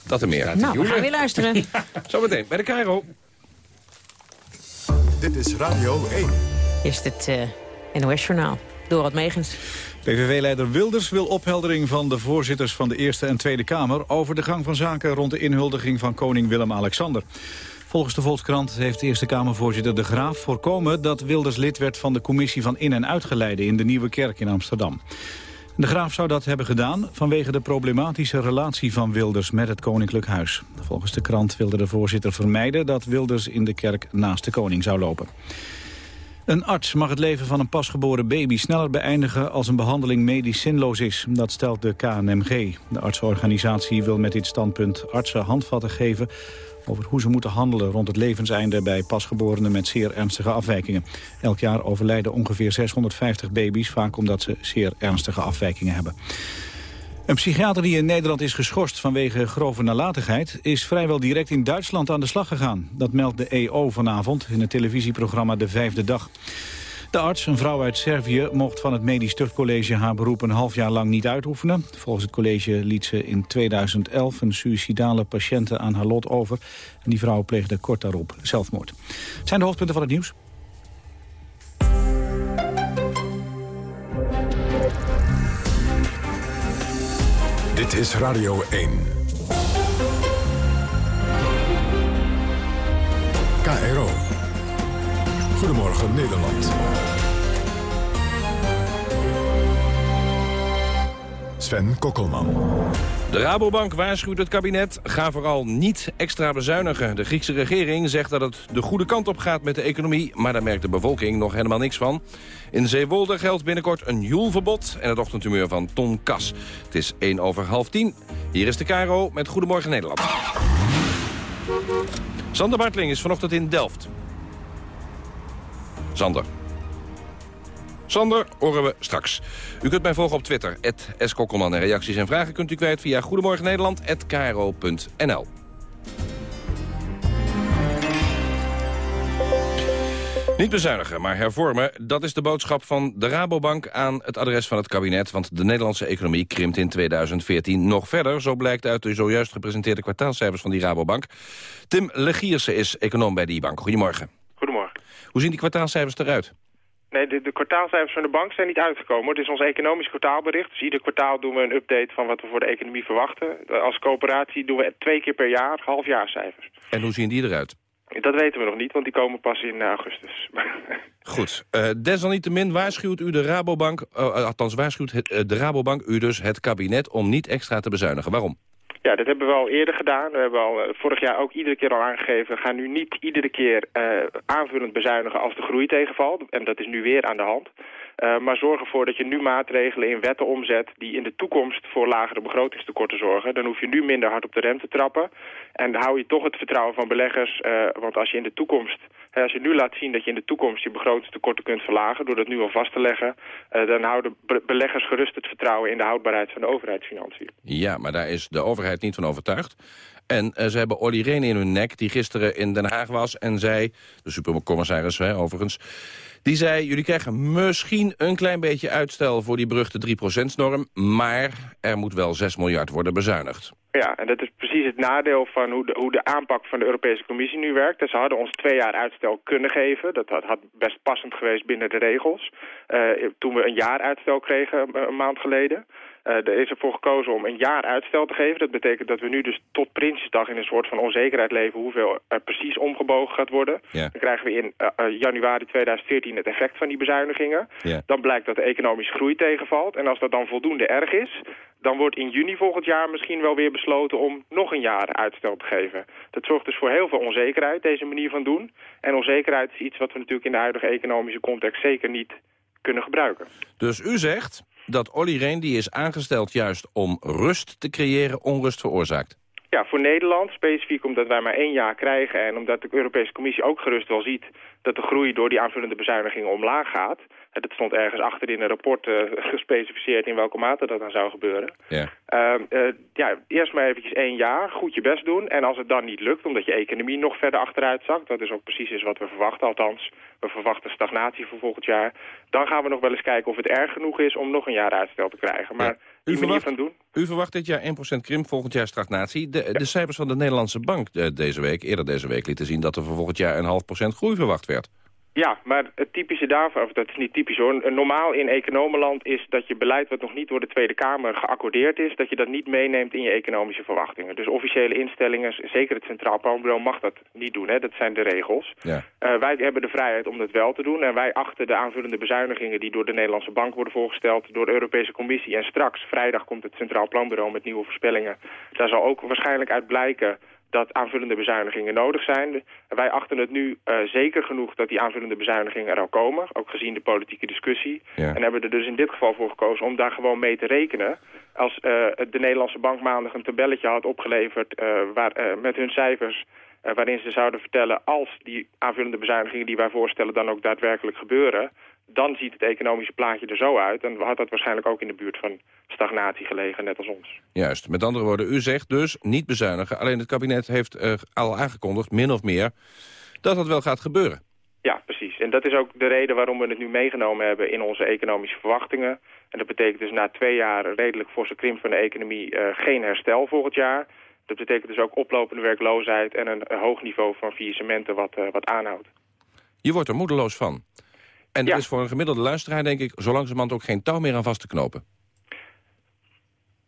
Dat en meer. Nou, we gaan weer luisteren. Zometeen bij de Cairo. Dit is Radio 1. Is het uh, NOS-journaal. Dorot Megens. PVV-leider Wilders wil opheldering van de voorzitters van de Eerste en Tweede Kamer... over de gang van zaken rond de inhuldiging van koning Willem-Alexander. Volgens de Volkskrant heeft de Eerste Kamervoorzitter De Graaf voorkomen... dat Wilders lid werd van de commissie van in- en uitgeleide in de Nieuwe Kerk in Amsterdam. De graaf zou dat hebben gedaan vanwege de problematische relatie van Wilders met het Koninklijk Huis. Volgens de krant wilde de voorzitter vermijden dat Wilders in de kerk naast de koning zou lopen. Een arts mag het leven van een pasgeboren baby sneller beëindigen als een behandeling medisch zinloos is. Dat stelt de KNMG. De artsenorganisatie wil met dit standpunt artsen handvatten geven over hoe ze moeten handelen rond het levenseinde bij pasgeborenen met zeer ernstige afwijkingen. Elk jaar overlijden ongeveer 650 baby's, vaak omdat ze zeer ernstige afwijkingen hebben. Een psychiater die in Nederland is geschorst vanwege grove nalatigheid... is vrijwel direct in Duitsland aan de slag gegaan. Dat meldt de EO vanavond in het televisieprogramma De Vijfde Dag. De arts, een vrouw uit Servië, mocht van het Medisch Tuchtcollege haar beroep een half jaar lang niet uitoefenen. Volgens het college liet ze in 2011 een suïcidale patiënte aan haar lot over. En die vrouw pleegde kort daarop zelfmoord. Zijn de hoofdpunten van het nieuws. Dit is Radio 1. KRO. Goedemorgen Nederland. Sven Kokkelman. De Rabobank waarschuwt het kabinet, ga vooral niet extra bezuinigen. De Griekse regering zegt dat het de goede kant op gaat met de economie... maar daar merkt de bevolking nog helemaal niks van. In Zeewolde geldt binnenkort een joelverbod en het ochtendhumeur van Ton Kas. Het is 1 over half 10. Hier is de Caro met Goedemorgen Nederland. Sander Bartling is vanochtend in Delft. Sander. Sander horen we straks. U kunt mij volgen op Twitter, @skokkelman en reacties en vragen kunt u kwijt via goedemorgennederland.kro.nl. Niet bezuinigen, maar hervormen. Dat is de boodschap van de Rabobank aan het adres van het kabinet. Want de Nederlandse economie krimpt in 2014 nog verder. Zo blijkt uit de zojuist gepresenteerde kwartaalcijfers van die Rabobank. Tim Legierse is econoom bij die bank. Goedemorgen. Hoe zien die kwartaalcijfers eruit? Nee, de, de kwartaalcijfers van de bank zijn niet uitgekomen. Het is ons economisch kwartaalbericht. Dus ieder kwartaal doen we een update van wat we voor de economie verwachten. Als coöperatie doen we twee keer per jaar halfjaarcijfers. En hoe zien die eruit? Dat weten we nog niet, want die komen pas in augustus. Goed. Uh, desalniettemin waarschuwt u de Rabobank, uh, althans waarschuwt het, uh, de Rabobank u dus het kabinet om niet extra te bezuinigen. Waarom? Ja, dat hebben we al eerder gedaan. We hebben al vorig jaar ook iedere keer al aangegeven... we gaan nu niet iedere keer aanvullend bezuinigen als de groei tegenvalt. En dat is nu weer aan de hand. Uh, maar zorg ervoor dat je nu maatregelen in wetten omzet... die in de toekomst voor lagere begrotingstekorten zorgen. Dan hoef je nu minder hard op de rem te trappen. En hou je toch het vertrouwen van beleggers. Uh, want als je in de toekomst... Hè, als je nu laat zien dat je in de toekomst je begrotingstekorten kunt verlagen... door dat nu al vast te leggen... Uh, dan houden beleggers gerust het vertrouwen in de houdbaarheid van de overheidsfinanciën. Ja, maar daar is de overheid niet van overtuigd. En ze hebben Olly Reen in hun nek, die gisteren in Den Haag was... en zei, de supercommissaris hè, overigens... Die zei, jullie krijgen misschien een klein beetje uitstel voor die beruchte 3%-norm... maar er moet wel 6 miljard worden bezuinigd. Ja, en dat is precies het nadeel van hoe de, hoe de aanpak van de Europese Commissie nu werkt. Dus ze hadden ons twee jaar uitstel kunnen geven. Dat had, best passend geweest binnen de regels. Uh, toen we een jaar uitstel kregen, een maand geleden... Uh, er is ervoor gekozen om een jaar uitstel te geven. Dat betekent dat we nu dus tot Prinsjesdag in een soort van onzekerheid leven... hoeveel er precies omgebogen gaat worden. Ja. Dan krijgen we in uh, uh, januari 2014 het effect van die bezuinigingen. Ja. Dan blijkt dat de economische groei tegenvalt. En als dat dan voldoende erg is... dan wordt in juni volgend jaar misschien wel weer besloten om nog een jaar uitstel te geven. Dat zorgt dus voor heel veel onzekerheid, deze manier van doen. En onzekerheid is iets wat we natuurlijk in de huidige economische context zeker niet kunnen gebruiken. Dus u zegt dat Olly Reen, die is aangesteld juist om rust te creëren, onrust veroorzaakt. Ja, voor Nederland, specifiek omdat wij maar één jaar krijgen... en omdat de Europese Commissie ook gerust wel ziet... dat de groei door die aanvullende bezuinigingen omlaag gaat. Dat stond ergens achter in een rapport uh, gespecificeerd in welke mate dat dan zou gebeuren. Ja. Uh, uh, ja, eerst maar eventjes één jaar, goed je best doen. En als het dan niet lukt, omdat je economie nog verder achteruit zakt... dat is ook precies is wat we verwachten, althans. We verwachten stagnatie voor volgend jaar. Dan gaan we nog wel eens kijken of het erg genoeg is om nog een jaar uitstel te krijgen. Maar... Ja. U verwacht, van doen. u verwacht dit jaar 1% krimp, volgend jaar stagnatie. De, ja. de cijfers van de Nederlandse bank deze week, eerder deze week lieten zien... dat er voor volgend jaar een half procent groei verwacht werd. Ja, maar het typische daarvan, of dat is niet typisch hoor, een normaal in economenland is dat je beleid wat nog niet door de Tweede Kamer geaccordeerd is, dat je dat niet meeneemt in je economische verwachtingen. Dus officiële instellingen, zeker het Centraal Planbureau, mag dat niet doen. Hè? Dat zijn de regels. Ja. Uh, wij hebben de vrijheid om dat wel te doen en wij achten de aanvullende bezuinigingen die door de Nederlandse Bank worden voorgesteld, door de Europese Commissie en straks, vrijdag komt het Centraal Planbureau met nieuwe voorspellingen. Daar zal ook waarschijnlijk uit blijken dat aanvullende bezuinigingen nodig zijn. Wij achten het nu uh, zeker genoeg dat die aanvullende bezuinigingen er al komen. Ook gezien de politieke discussie. Ja. En hebben er dus in dit geval voor gekozen om daar gewoon mee te rekenen. Als uh, de Nederlandse Bank maandag een tabelletje had opgeleverd uh, waar, met hun cijfers... waarin ze zouden vertellen als die aanvullende bezuinigingen die wij voorstellen dan ook daadwerkelijk gebeuren dan ziet het economische plaatje er zo uit. En had dat waarschijnlijk ook in de buurt van stagnatie gelegen, net als ons. Juist. Met andere woorden, u zegt dus niet bezuinigen. Alleen het kabinet heeft uh, al aangekondigd, min of meer, dat dat wel gaat gebeuren. Ja, precies. En dat is ook de reden waarom we het nu meegenomen hebben in onze economische verwachtingen. En dat betekent dus na twee jaar redelijk forse krimp van de economie uh, geen herstel volgend jaar. Dat betekent dus ook oplopende werkloosheid en een, hoog niveau van faillissementen wat, uh, wat aanhoudt. Je wordt er moedeloos van. En er Ja. is voor een gemiddelde luisteraar, denk ik, zo langzamerhand ook geen touw meer aan vast te knopen.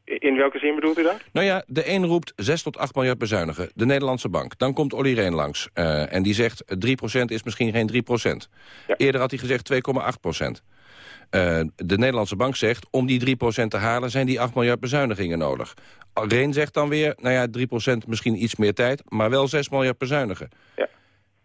In welke zin bedoelt u dat? Nou ja, de een roept 6 tot 8 miljard bezuinigen. De Nederlandse bank. Dan komt Olly Reen langs. eh, en die zegt 3% is misschien geen 3%. Eerder had hij gezegd 2,8%. Eh, de Nederlandse bank zegt, om die 3% te halen... zijn die 8 miljard bezuinigingen nodig. Reen zegt dan weer, nou ja, 3% misschien iets meer tijd... maar wel 6 miljard bezuinigen.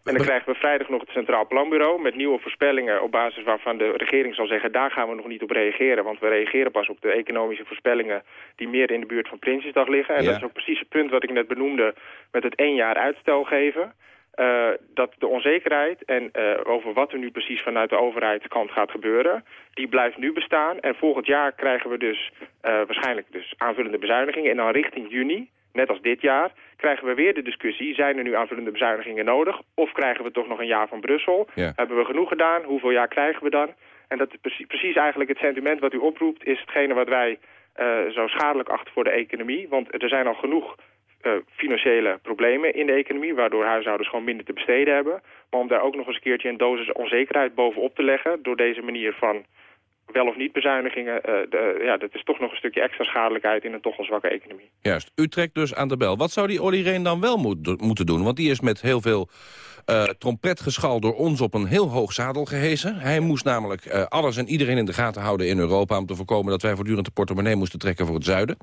En dan krijgen we vrijdag nog het Centraal Planbureau met nieuwe voorspellingen op basis waarvan de regering zal zeggen daar gaan we nog niet op reageren. Want we reageren pas op de economische voorspellingen die meer in de buurt van Prinsjesdag liggen. En Ja. dat is ook precies het punt wat ik net benoemde met het één jaar uitstel geven. Eh, dat de onzekerheid en eh, over wat er nu precies vanuit de overheidskant gaat gebeuren, die blijft nu bestaan. En volgend jaar krijgen we dus eh, waarschijnlijk dus aanvullende bezuinigingen. En dan richting juni, net als dit jaar, krijgen we weer de discussie... zijn er nu aanvullende bezuinigingen nodig? Of krijgen we toch nog een jaar van Brussel? Ja. Hebben we genoeg gedaan? Hoeveel jaar krijgen we dan? En dat is precies, precies eigenlijk het sentiment wat u oproept... is hetgene wat wij eh, zo schadelijk achten voor de economie. Want er zijn al genoeg eh, financiële problemen in de economie... waardoor huishoudens gewoon minder te besteden hebben. Maar om daar ook nog eens een keertje een dosis onzekerheid bovenop te leggen... door deze manier van wel of niet bezuinigingen... eh, de- ja, dat is toch nog een stukje extra schadelijkheid in een toch al zwakke economie. Juist. U trekt dus aan de bel. Wat zou die Olly Reen dan wel moet, moeten doen? Want die is met heel veel eh trompetgeschal door ons op een heel hoog zadel gehesen. Hij moest namelijk eh, alles en iedereen in de gaten houden in Europa... om te voorkomen dat wij voortdurend de portemonnee moesten trekken voor het zuiden.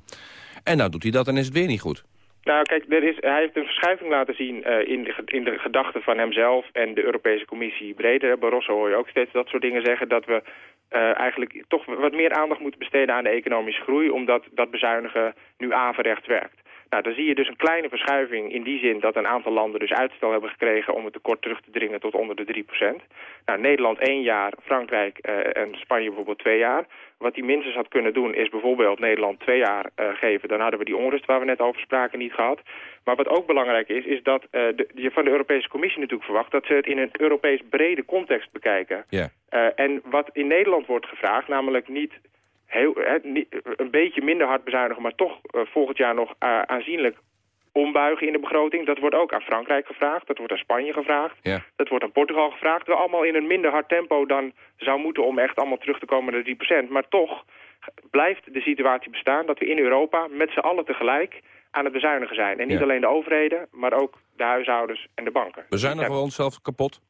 En nou doet hij dat en is het weer niet goed. Nou, kijk, er is, hij heeft een verschuiving laten zien in, de, in de gedachten van hemzelf en de Europese Commissie breder. Barroso hoor je ook steeds dat soort dingen zeggen, dat we eh, eigenlijk toch wat meer aandacht moeten besteden aan de economische groei, omdat dat bezuinigen nu averechts werkt. Nou, dan zie je dus een kleine verschuiving in die zin dat een aantal landen dus uitstel hebben gekregen om het tekort terug te dringen tot onder de 3%. Nou, Nederland één jaar, Frankrijk eh, en Spanje bijvoorbeeld twee jaar. Wat die minstens had kunnen doen is bijvoorbeeld Nederland twee jaar eh, geven. Dan hadden we die onrust waar we net over spraken niet gehad. Maar wat ook belangrijk is, is dat eh, de, je van de Europese Commissie natuurlijk verwacht... dat ze het in een Europees brede context bekijken. Ja. En wat in Nederland wordt gevraagd, namelijk niet, heel, een beetje minder hard bezuinigen... maar toch eh, volgend jaar nog eh, aanzienlijk ombuigen in de begroting. Dat wordt ook aan Frankrijk gevraagd, dat wordt aan Spanje gevraagd... Ja. dat wordt aan Portugal gevraagd. Wel allemaal in een minder hard tempo dan zou moeten om echt allemaal terug te komen naar de 3%. Maar toch blijft de situatie bestaan dat we in Europa met z'n allen tegelijk aan het bezuinigen zijn. En niet Ja. alleen de overheden, maar ook de huishoudens en de banken. Bezuinigen we onszelf kapot?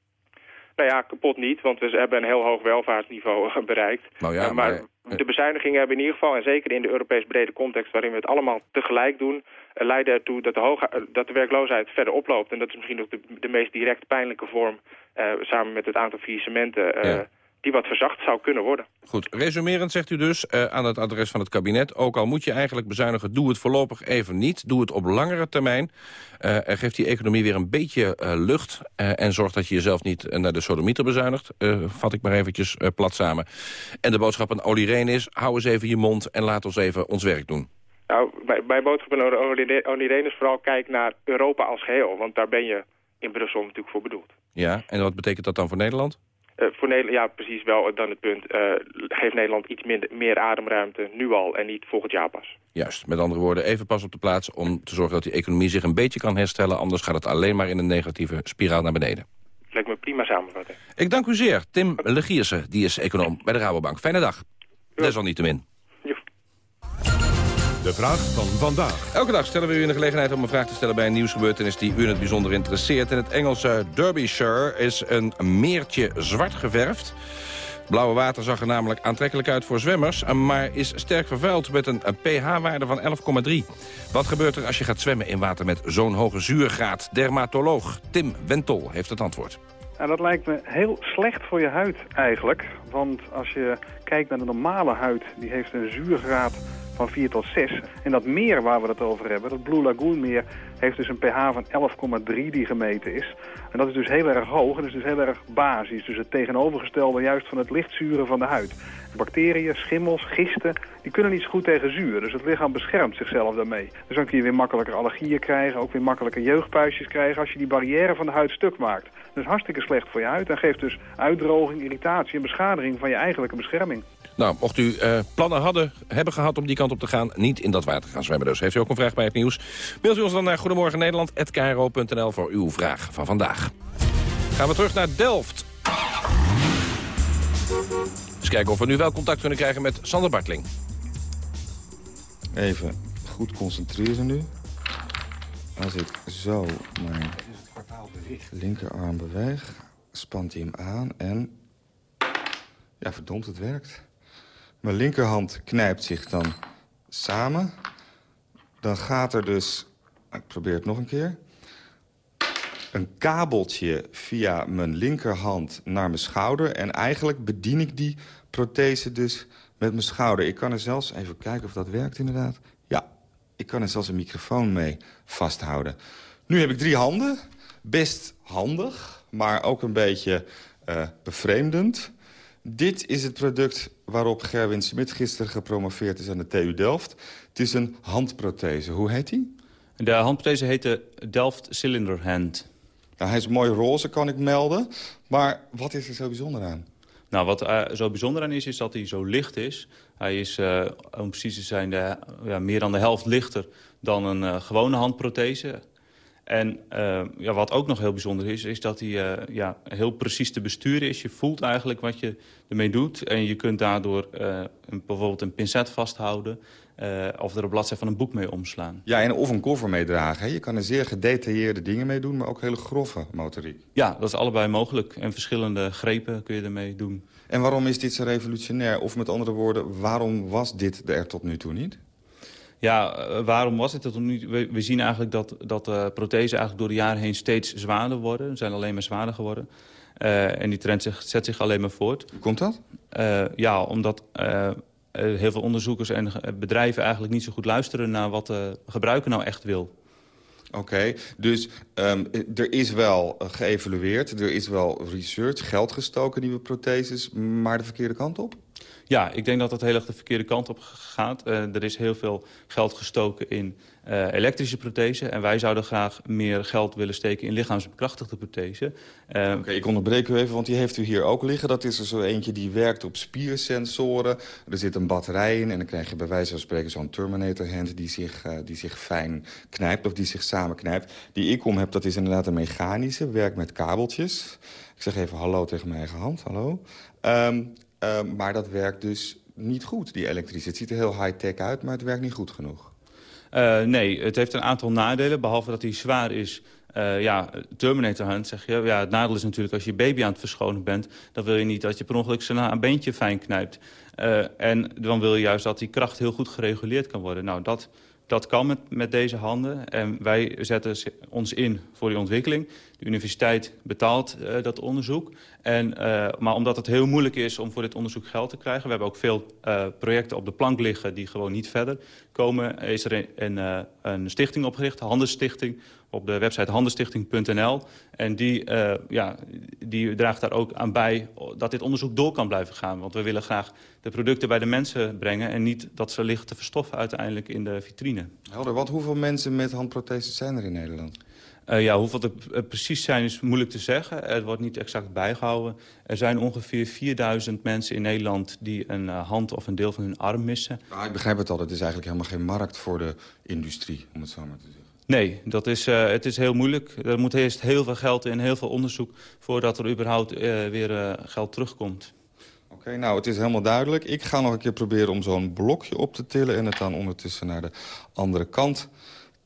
Nou ja, kapot niet, want we hebben een heel hoog welvaartsniveau bereikt. Nou ja, Eh, maar maar- de bezuinigingen hebben in ieder geval, en zeker in de Europees brede context waarin we het allemaal tegelijk doen, eh, leiden ertoe dat de, hoge, eh, dat de werkloosheid verder oploopt. En dat is misschien ook de, de meest direct pijnlijke vorm, eh, samen met het aantal faillissementen, Ja. Die wat verzacht zou kunnen worden. Goed, resumerend zegt u dus eh, aan het adres van het kabinet... ook al moet je eigenlijk bezuinigen, doe het voorlopig even niet. Doe het op langere termijn. Eh, en geef die economie weer een beetje eh, lucht. en zorg dat je jezelf niet naar de sodemieter bezuinigt. Vat ik maar eventjes plat samen. En de boodschap aan Olly Reen is... hou eens even je mond en laat ons even ons werk doen. Nou, bij, bij boodschap aan Olly Rehn is vooral kijk naar Europa als geheel, want daar ben je in Brussel natuurlijk voor bedoeld. Ja, en wat betekent dat dan voor Nederland? Eh, voor Nederland, ja, precies wel dan het punt. eh geeft Nederland iets minder, meer ademruimte nu al en niet volgend jaar pas. Juist, met andere woorden, even pas op de plaats... om te zorgen dat die economie zich een beetje kan herstellen. Anders gaat het alleen maar in een negatieve spiraal naar beneden. lijkt me prima samenvatting. Ik dank u zeer. Tim Legiersen, die is econoom bij de Rabobank. Fijne dag. Desalniettemin. De vraag van vandaag. Elke dag stellen we u in de gelegenheid om een vraag te stellen bij een nieuwsgebeurtenis die u in het bijzonder interesseert. In het Engelse Derbyshire is een meertje zwart geverfd. Blauwe water zag er namelijk aantrekkelijk uit voor zwemmers... maar is sterk vervuild met een pH-waarde van 11,3. Wat gebeurt er als je gaat zwemmen in water met zo'n hoge zuurgraad? Dermatoloog Tim Wentel heeft het antwoord. Nou, dat lijkt me heel slecht voor je huid eigenlijk. Want als je kijkt naar de normale huid, die heeft een zuurgraad van 4 tot 6. En dat meer waar we het over hebben, dat Blue Lagoon meer, heeft dus een pH van 11,3 die gemeten is. En dat is dus heel erg hoog en dat is dus heel erg basis. Dus het tegenovergestelde juist van het lichtzuren van de huid. Bacteriën, schimmels, gisten, die kunnen niet zo goed tegen zuur. Dus het lichaam beschermt zichzelf daarmee. Dus dan kun je weer makkelijker allergieën krijgen, ook weer makkelijker jeugdpuisjes krijgen als je die barrière van de huid stuk maakt. Dus hartstikke slecht voor je huid en geeft dus uitdroging, irritatie en beschadiging van je eigenlijke bescherming. Nou, mocht u uh, plannen hadden, hebben gehad om die kant op te gaan... niet in dat water gaan zwemmen dus. Heeft u ook een vraag bij het nieuws? Mailt u ons dan naar Goedemorgen Nederland@kro.nl voor uw vraag van vandaag. Gaan we terug naar Delft. Eens kijken of we nu wel contact kunnen krijgen met Sander Bartling. Even goed concentreren nu. Als ik zo mijn linkerarm beweeg, spant hij hem aan en... Ja, verdomd, het werkt. Mijn linkerhand knijpt zich dan samen. Dan gaat er dus... Ik probeer het nog een keer. Een kabeltje via mijn linkerhand naar mijn schouder. En eigenlijk bedien ik die prothese dus met mijn schouder. Ik kan er zelfs... Even kijken of dat werkt inderdaad. Ja, ik kan er zelfs een microfoon mee vasthouden. Nu heb ik drie handen. Best handig, maar ook een beetje uh, bevreemdend. Dit is het product waarop Gerwin Smit gisteren gepromoveerd is aan de TU Delft. Het is een handprothese. Hoe heet die? De handprothese heet de Delft Cylinder Hand. Nou, hij is mooi roze, kan ik melden. Maar wat is er zo bijzonder aan? Nou, wat er zo bijzonder aan is, is dat hij zo licht is. Hij is, uh, om precies te zijn, de, ja, meer dan de helft lichter dan een uh, gewone handprothese. En ja, wat ook nog heel bijzonder is, is dat hij ja, heel precies te besturen is. Je voelt eigenlijk wat je ermee doet. En je kunt daardoor een, bijvoorbeeld een pincet vasthouden... of er een bladzijde van een boek mee omslaan. Ja, en of een koffer meedragen. Je kan er zeer gedetailleerde dingen mee doen, maar ook hele grove motoriek. Ja, dat is allebei mogelijk. En verschillende grepen kun je ermee doen. En waarom is dit zo revolutionair? Of met andere woorden, waarom was dit er tot nu toe niet? Ja, waarom was het dat nu? We, we zien eigenlijk dat, dat uh, prothesen eigenlijk door de jaren heen steeds zwaarder worden. Ze zijn alleen maar zwaarder geworden. Uh, en die trend zich, zet zich alleen maar voort. Hoe komt dat? Ja, omdat heel veel onderzoekers en bedrijven eigenlijk niet zo goed luisteren... naar wat de gebruiker nou echt wil. Oké, dus um, er is wel geëvalueerd, er is wel research, geld gestoken, nieuwe protheses, maar de verkeerde kant op? Ja, ik denk dat dat heel erg de verkeerde kant op gaat. Uh, er is heel veel geld gestoken in uh, elektrische prothesen. En wij zouden graag meer geld willen steken in lichaamsbekrachtigde prothesen. Uh, Oké, okay, ik onderbreek u even, want die heeft u hier ook liggen. Dat is er zo eentje die werkt op spiersensoren. Er zit een batterij in en dan krijg je bij wijze van spreken zo'n Terminator-hand... Die, zich, die zich fijn knijpt of die zich samenknijpt. Die ik om heb, dat is inderdaad een mechanische, werkt met kabeltjes. Ik zeg even hallo tegen mijn eigen hand, hallo. Um, uh, maar dat werkt dus niet goed, die elektrische. Het ziet er heel high-tech uit, maar het werkt niet goed genoeg. Uh, nee, het heeft een aantal nadelen. Behalve dat hij zwaar is, uh, ja, Terminator hand zeg je. Ja, het nadeel is natuurlijk als je baby aan het verschonen bent... dan wil je niet dat je per ongeluk zijn een beentje fijn knijpt. Uh, en dan wil je juist dat die kracht heel goed gereguleerd kan worden. Nou, dat dat kan met, met deze handen. En wij zetten ons in voor die ontwikkeling. De universiteit betaalt uh, dat onderzoek. En, uh, maar omdat het heel moeilijk is om voor dit onderzoek geld te krijgen... we hebben ook veel uh, projecten op de plank liggen die gewoon niet verder komen... is er een, een, stichting opgericht, de Handelsstichting op de website handenstichting.nl. En die, uh, ja, die draagt daar ook aan bij dat dit onderzoek door kan blijven gaan. Want we willen graag de producten bij de mensen brengen... en niet dat ze liggen te verstoffen uiteindelijk in de vitrine. Helder, want hoeveel mensen met handprotheses zijn er in Nederland? Uh, ja, hoeveel er precies zijn is moeilijk te zeggen. Het wordt niet exact bijgehouden. Er zijn ongeveer 4000 mensen in Nederland die een uh, hand of een deel van hun arm missen. Ah, ik begrijp het al, het is eigenlijk helemaal geen markt voor de industrie, om het zo maar te zeggen. Nee, dat is, uh, het is heel moeilijk. Er moet eerst heel veel geld in, heel veel onderzoek... voordat er überhaupt uh, weer uh, geld terugkomt. Oké, nou, het is helemaal duidelijk. Ik ga nog een keer proberen om zo'n blokje op te tillen... en het dan ondertussen naar de andere kant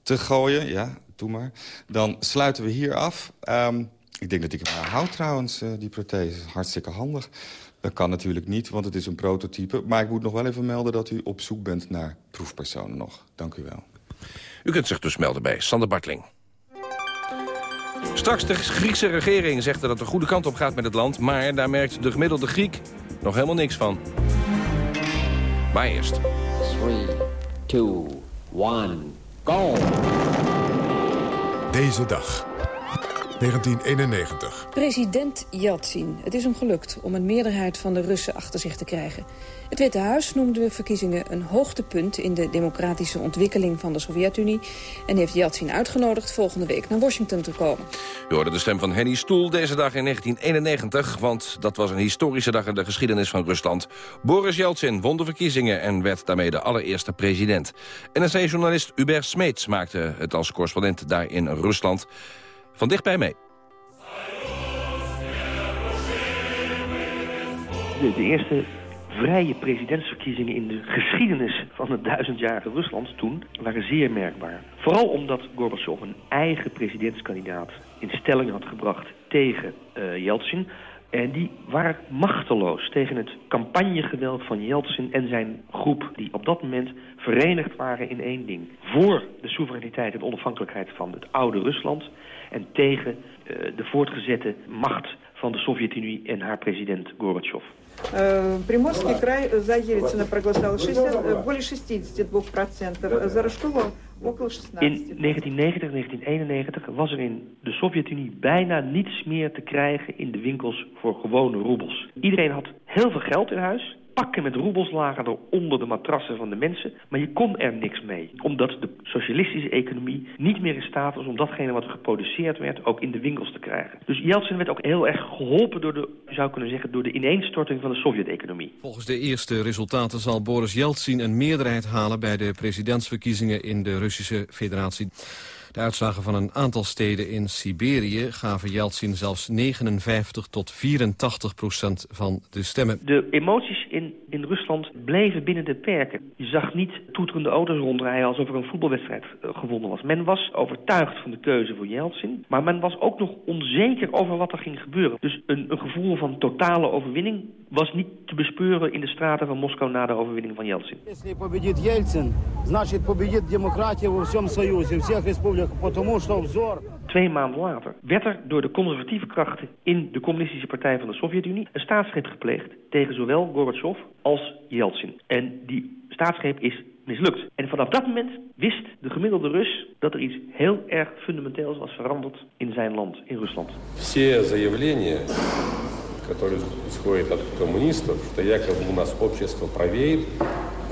te gooien. Ja, doe maar. Dan sluiten we hier af. Um, ik denk dat ik hem houd trouwens, die prothese. Hartstikke handig. Dat kan natuurlijk niet, want het is een prototype. Maar ik moet nog wel even melden dat u op zoek bent naar proefpersonen nog. Dank u wel. U kunt zich dus melden bij Sander Bartling. Straks de Griekse regering zegt dat het de goede kant op gaat met het land... maar daar merkt de gemiddelde Griek nog helemaal niks van. Maar eerst. 3, 2, 1, go! Deze dag. 1991. President Yeltsin. Het is hem gelukt om een meerderheid van de Russen achter zich te krijgen. Het Witte Huis noemde de verkiezingen een hoogtepunt... in de democratische ontwikkeling van de Sovjet-Unie... en heeft Yeltsin uitgenodigd volgende week naar Washington te komen. U hoorde de stem van Henny Stoel deze dag in 1991... want dat was een historische dag in de geschiedenis van Rusland. Boris Yeltsin won de verkiezingen en werd daarmee de allereerste president. NRC-journalist Hubert Smeets maakte het als correspondent daar in Rusland... Van dichtbij mee. De, de eerste vrije presidentsverkiezingen in de geschiedenis van het duizendjarige Rusland toen waren zeer merkbaar. Vooral omdat Gorbachev een eigen presidentskandidaat in stelling had gebracht tegen uh, Yeltsin. En die waren machteloos tegen het campagnegeweld van Yeltsin en zijn groep... die op dat moment verenigd waren in één ding. Voor de soevereiniteit en onafhankelijkheid van het oude Rusland en tegen uh, de voortgezette macht van de Sovjet-Unie en haar president Gorbachev. Приморский край за Ельцина проголосовал 60, более 62%, за Рожкова около 16%. In 1990, 1991 was er in de Sovjet-Unie bijna niets meer te krijgen in de winkels voor gewone roebels. Iedereen had heel veel geld in huis pakken met roebels lagen er onder de matrassen van de mensen. Maar je kon er niks mee. Omdat de socialistische economie niet meer in staat was om datgene wat geproduceerd werd ook in de winkels te krijgen. Dus Yeltsin werd ook heel erg geholpen door de, zou kunnen zeggen, door de ineenstorting van de Sovjet-economie. Volgens de eerste resultaten zal Boris Yeltsin een meerderheid halen bij de presidentsverkiezingen in de Russische federatie. De uitslagen van een aantal steden in Siberië gaven Yeltsin zelfs 59 tot 84 procent van de stemmen. De emoties in, in Rusland bleven binnen de perken. Je zag niet toeterende auto's rondrijden alsof er een voetbalwedstrijd eh, gewonnen was. Men was overtuigd van de keuze voor Yeltsin, maar men was ook nog onzeker over wat er ging gebeuren. Dus een, een gevoel van totale overwinning was niet te bespeuren in de straten van Moskou na de overwinning van Yeltsin. Yeltsin значит победит демократия во всем Союзе, всех республиках, потому что взор... Twee maanden later werd er door de conservatieve krachten in de communistische partij van de Sovjet-Unie een staatsgreep gepleegd tegen zowel Gorbachev als Yeltsin. En die staatsgreep is mislukt. En vanaf dat moment wist de gemiddelde Rus dat er iets heel erg fundamenteels was veranderd in zijn land, in Rusland. Все заявления, которые исходят от коммунистов, что якобы у нас общество правеет,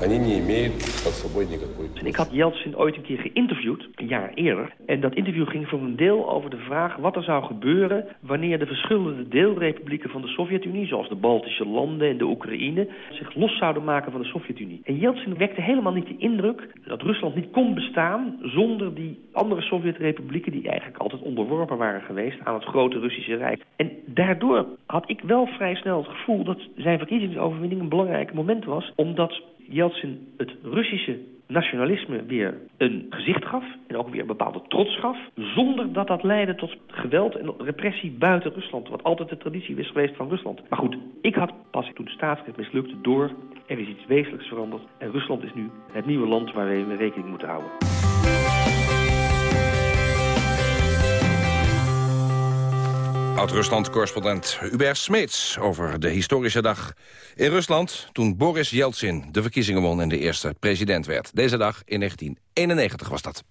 они не имеют под собой никакой... Ik had Yeltsin ooit een keer geïnterviewd, een jaar eerder. En dat interview ging voor een deel over de vraag wat er zou gebeuren... wanneer de verschillende deelrepublieken van de Sovjet-Unie... zoals de Baltische landen en de Oekraïne... zich los zouden maken van de Sovjet-Unie. En Yeltsin wekte helemaal niet de indruk dat Rusland niet kon bestaan... zonder die andere Sovjet-republieken... die eigenlijk altijd onderworpen waren geweest aan het grote Russische Rijk. En daardoor had ik wel vrij snel het gevoel dat zijn verkiezingsoverwinning... een belangrijk moment was, omdat Yeltsin het Russische nationalisme weer een gezicht gaf en ook weer een bepaalde trots gaf, zonder dat dat leidde tot geweld en repressie buiten Rusland, wat altijd de traditie is geweest van Rusland. Maar goed, ik had pas toen de staatsgreep mislukte door, er is iets wezenlijks veranderd en Rusland is nu het nieuwe land waar we rekening moeten houden. Oud-Rusland-correspondent Hubert Smeets over de historische dag in Rusland... toen Boris Yeltsin de verkiezingen won en de eerste president werd. Deze dag in 1991 was dat.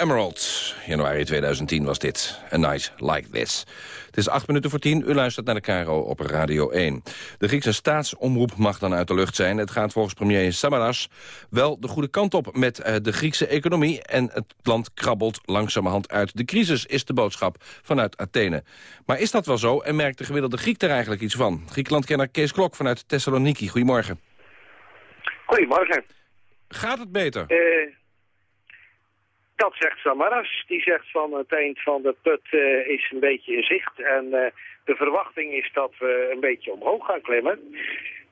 Emerald. Januari 2010 was dit. A Night Like This. Het is acht minuten voor tien. U luistert naar de Caro op Radio 1. De Griekse staatsomroep mag dan uit de lucht zijn. Het gaat volgens premier Samaras wel de goede kant op met eh, de Griekse economie. En het land krabbelt langzamerhand uit de crisis, is de boodschap vanuit Athene. Maar is dat wel zo en merkt de gemiddelde Griek er eigenlijk iets van? Griekenlandkenner Kees Klok vanuit Thessaloniki. Goedemorgen. Goedemorgen. Gaat het beter? Uh, dat zegt Samaras. Die zegt van het eind van de put uh, is een beetje in zicht. En uh, de verwachting is dat we een beetje omhoog gaan klimmen.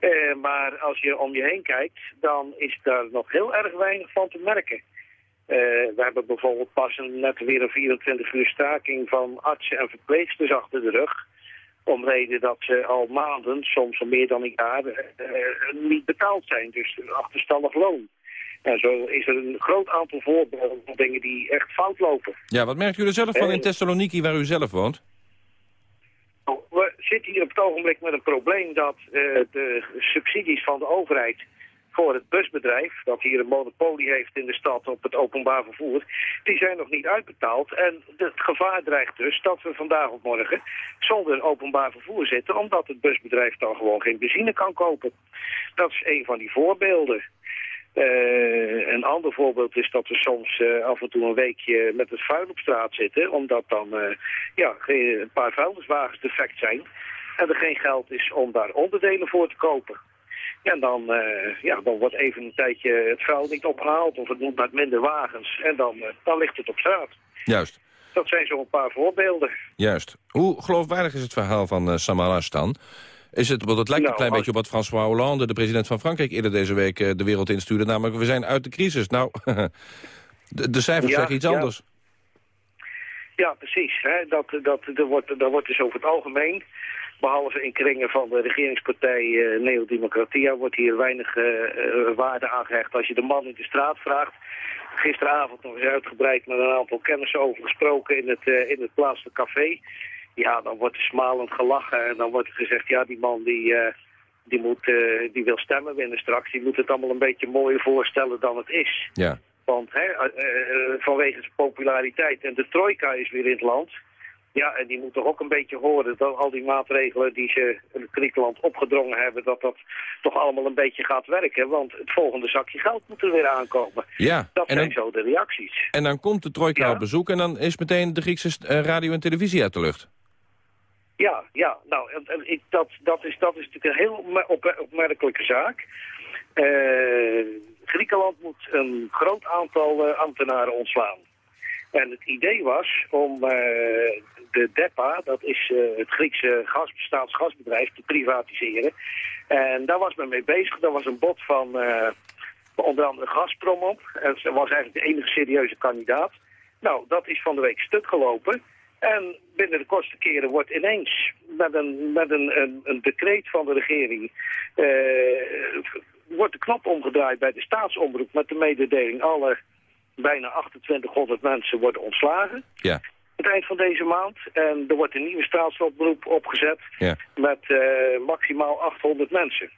Uh, maar als je om je heen kijkt, dan is daar nog heel erg weinig van te merken. we hebben bijvoorbeeld pas een, net weer een 24 uur staking van artsen en verpleegsters achter de rug. Om reden dat ze al maanden, soms al meer dan een jaar, niet betaald zijn. Dus achterstallig loon. En zo is er een groot aantal voorbeelden van dingen die echt fout lopen. Ja, wat merkt u er zelf van in Thessaloniki, waar u zelf woont? We zitten hier op het ogenblik met een probleem dat uh, de subsidies van de overheid voor het busbedrijf, dat hier een monopolie heeft in de stad op het openbaar vervoer, die zijn nog niet uitbetaald. En het gevaar dreigt dus dat we vandaag of morgen zonder openbaar vervoer zitten, omdat het busbedrijf dan gewoon geen benzine kan kopen. Dat is een van die voorbeelden. Uh, een ander voorbeeld is dat we soms uh, af en toe een weekje met het vuil op straat zitten. Omdat dan uh, ja, een paar vuilniswagens defect zijn. En er geen geld is om daar onderdelen voor te kopen. En dan, ja, dan wordt even een tijdje het vuil niet opgehaald of het moet met minder wagens. En dan, dan ligt het op straat. Juist. Dat zijn zo'n paar voorbeelden. Juist. Hoe geloofwaardig is het verhaal van Samaras dan? Is het, want het lijkt een Nou, klein beetje op wat François Hollande, de president van Frankrijk, eerder deze week eh, de wereld instuurde. Namelijk, we zijn uit de crisis. Nou, de, de cijfers Ja, zeggen iets ja. anders. Ja, precies. Hè. Dat, dat, er, wordt, er wordt dus over het algemeen, behalve in kringen van de regeringspartij eh Neodemocratia, wordt hier weinig eh, waarde aangehecht. Als je de man in de straat vraagt, gisteravond nog eens uitgebreid met een aantal kennissen over gesproken in het, eh, in het plaatselijke café. Ja, dan wordt er smalend gelachen en dan wordt er gezegd, ja, die man die... eh, die, moet, eh, die wil stemmen winnen straks. Die moet het allemaal een beetje mooier voorstellen dan het is. Ja. Want hè, eh, vanwege zijn populariteit en de trojka is weer in het land. Ja, en die moet toch ook een beetje horen dat al die maatregelen die ze in Griekenland opgedrongen hebben, dat dat toch allemaal een beetje gaat werken. Want het volgende zakje geld moet er weer aankomen. Ja, Dat en zijn dan, zo de reacties. en dan komt de trojka op bezoek en dan is meteen de Griekse radio en televisie uit de lucht. Ja, ja, nou, ik, dat, dat, is, dat is natuurlijk een heel opmer- op, opmerkelijke zaak. Eh, Griekenland moet een groot aantal eh, ambtenaren ontslaan. En het idee was om eh, de DEPA, dat is het Griekse gas, staatsgasbedrijf, te privatiseren. En daar was men mee bezig. Daar was een bod van onder andere Gazprom op. En ze was eigenlijk de enige serieuze kandidaat. Nou, dat is van de week stuk gelopen. En binnen de kortste keren wordt ineens met een, met een, een, een decreet van de regering... eh, wordt de knop omgedraaid bij de staatsomroep met de mededeling... alle bijna 2800 mensen worden ontslagen Ja, het eind van deze maand. En er wordt een nieuwe staatsomroep opgezet ja. met eh, maximaal 800 mensen.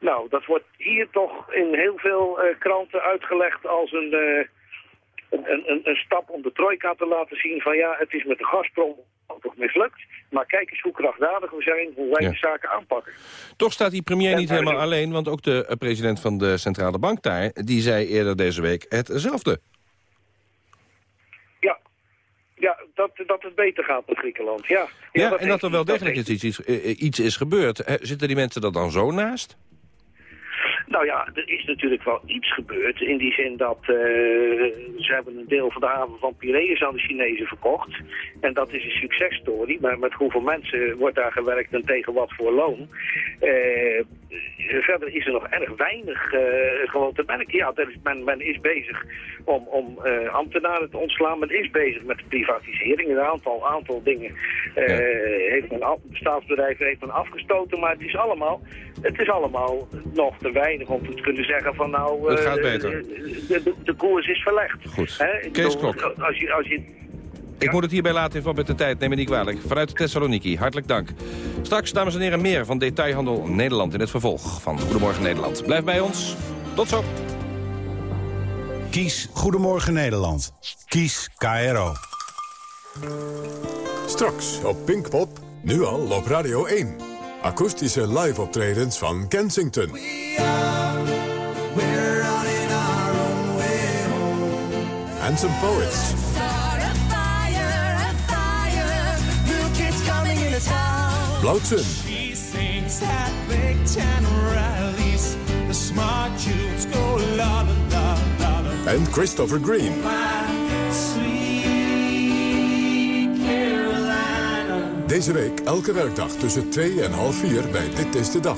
Nou, dat wordt hier toch in heel veel eh, kranten uitgelegd als een, een, een, een stap om de trojka te laten zien van ja, het is met de Gazprom toch mislukt. Maar kijk eens hoe krachtdadig we zijn, hoe wij Ja. de zaken aanpakken. Toch staat die premier En niet helemaal is- alleen, want ook de eh, president van de centrale bank daar, die zei eerder deze week hetzelfde. Ja, ja dat, dat het beter gaat met Griekenland, ja. Ja, dat en dat er wel dat degelijk iets, iets, eh, iets is gebeurd. Eh, Zitten die mensen er dan zo naast? Nou ja, er is natuurlijk wel iets gebeurd in die zin dat eh, ze hebben een deel van de haven van Piraeus aan de Chinezen verkocht. En dat is een successtory, maar met hoeveel mensen wordt daar gewerkt en tegen wat voor loon. Eh, verder is er nog erg weinig eh, gewoon te merken. Ja, is, men, men is bezig om, om eh, ambtenaren te ontslaan, men is bezig met de privatisering. Een aantal, aantal dingen eh, heeft men af, staatsbedrijven heeft men afgestoten, maar het is allemaal, het is allemaal nog te weinig om te kunnen zeggen van nou... Het eh, gaat beter. De, de, de koers is verlegd. Goed. Hè? Kees Klok. Als je, als je, Ik moet het hierbij laten in verband met de tijd, neem me niet kwalijk. Vanuit Thessaloniki, hartelijk dank. Straks, dames en heren, meer van Detailhandel Nederland in het vervolg van Goedemorgen Nederland. Blijf bij ons. Tot zo. Kies Goedemorgen Nederland. Kies KRO. Straks op Pinkpop, nu al op Radio 1. Akoestische live-optredens van Kensington. And some poets. Blauwtsen. En Christopher Green. Deze week elke werkdag tussen 2 en half 4 bij Dit is de Dag.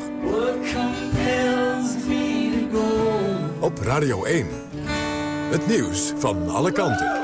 Op Radio 1. Het nieuws van alle kanten.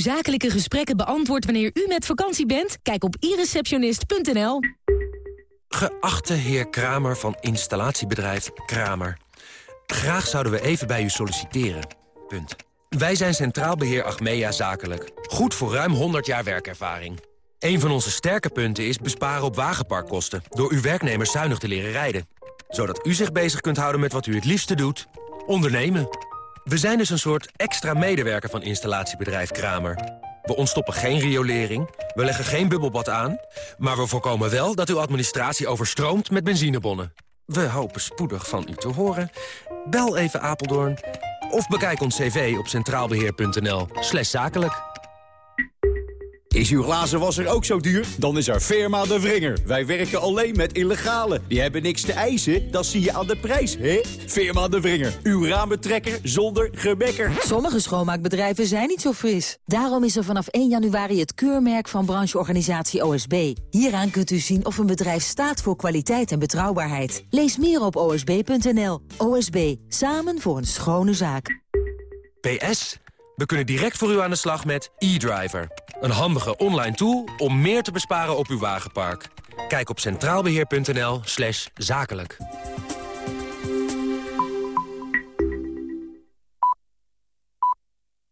zakelijke gesprekken beantwoord wanneer u met vakantie bent? Kijk op ireceptionist.nl. Geachte heer Kramer van installatiebedrijf Kramer. Graag zouden we even bij u solliciteren. Punt. Wij zijn Centraal Beheer Achmea Zakelijk. Goed voor ruim 100 jaar werkervaring. Een van onze sterke punten is besparen op wagenparkkosten... door uw werknemers zuinig te leren rijden. Zodat u zich bezig kunt houden met wat u het liefste doet. Ondernemen. We zijn dus een soort extra medewerker van installatiebedrijf Kramer. We ontstoppen geen riolering, we leggen geen bubbelbad aan... maar we voorkomen wel dat uw administratie overstroomt met benzinebonnen. We hopen spoedig van u te horen. Bel even Apeldoorn of bekijk ons cv op centraalbeheer.nl zakelijk. Is uw glazenwasser ook zo duur? Dan is er Firma de Vringer. Wij werken alleen met illegale. Die hebben niks te eisen, dat zie je aan de prijs, hè? Firma de Vringer. Uw ramentrekker zonder gebekker. Sommige schoonmaakbedrijven zijn niet zo fris. Daarom is er vanaf 1 januari het keurmerk van brancheorganisatie OSB. Hieraan kunt u zien of een bedrijf staat voor kwaliteit en betrouwbaarheid. Lees meer op osb.nl. OSB, samen voor een schone zaak. PS, we kunnen direct voor u aan de slag met e-driver. Een handige online tool om meer te besparen op uw wagenpark. Kijk op centraalbeheer.nl zakelijk.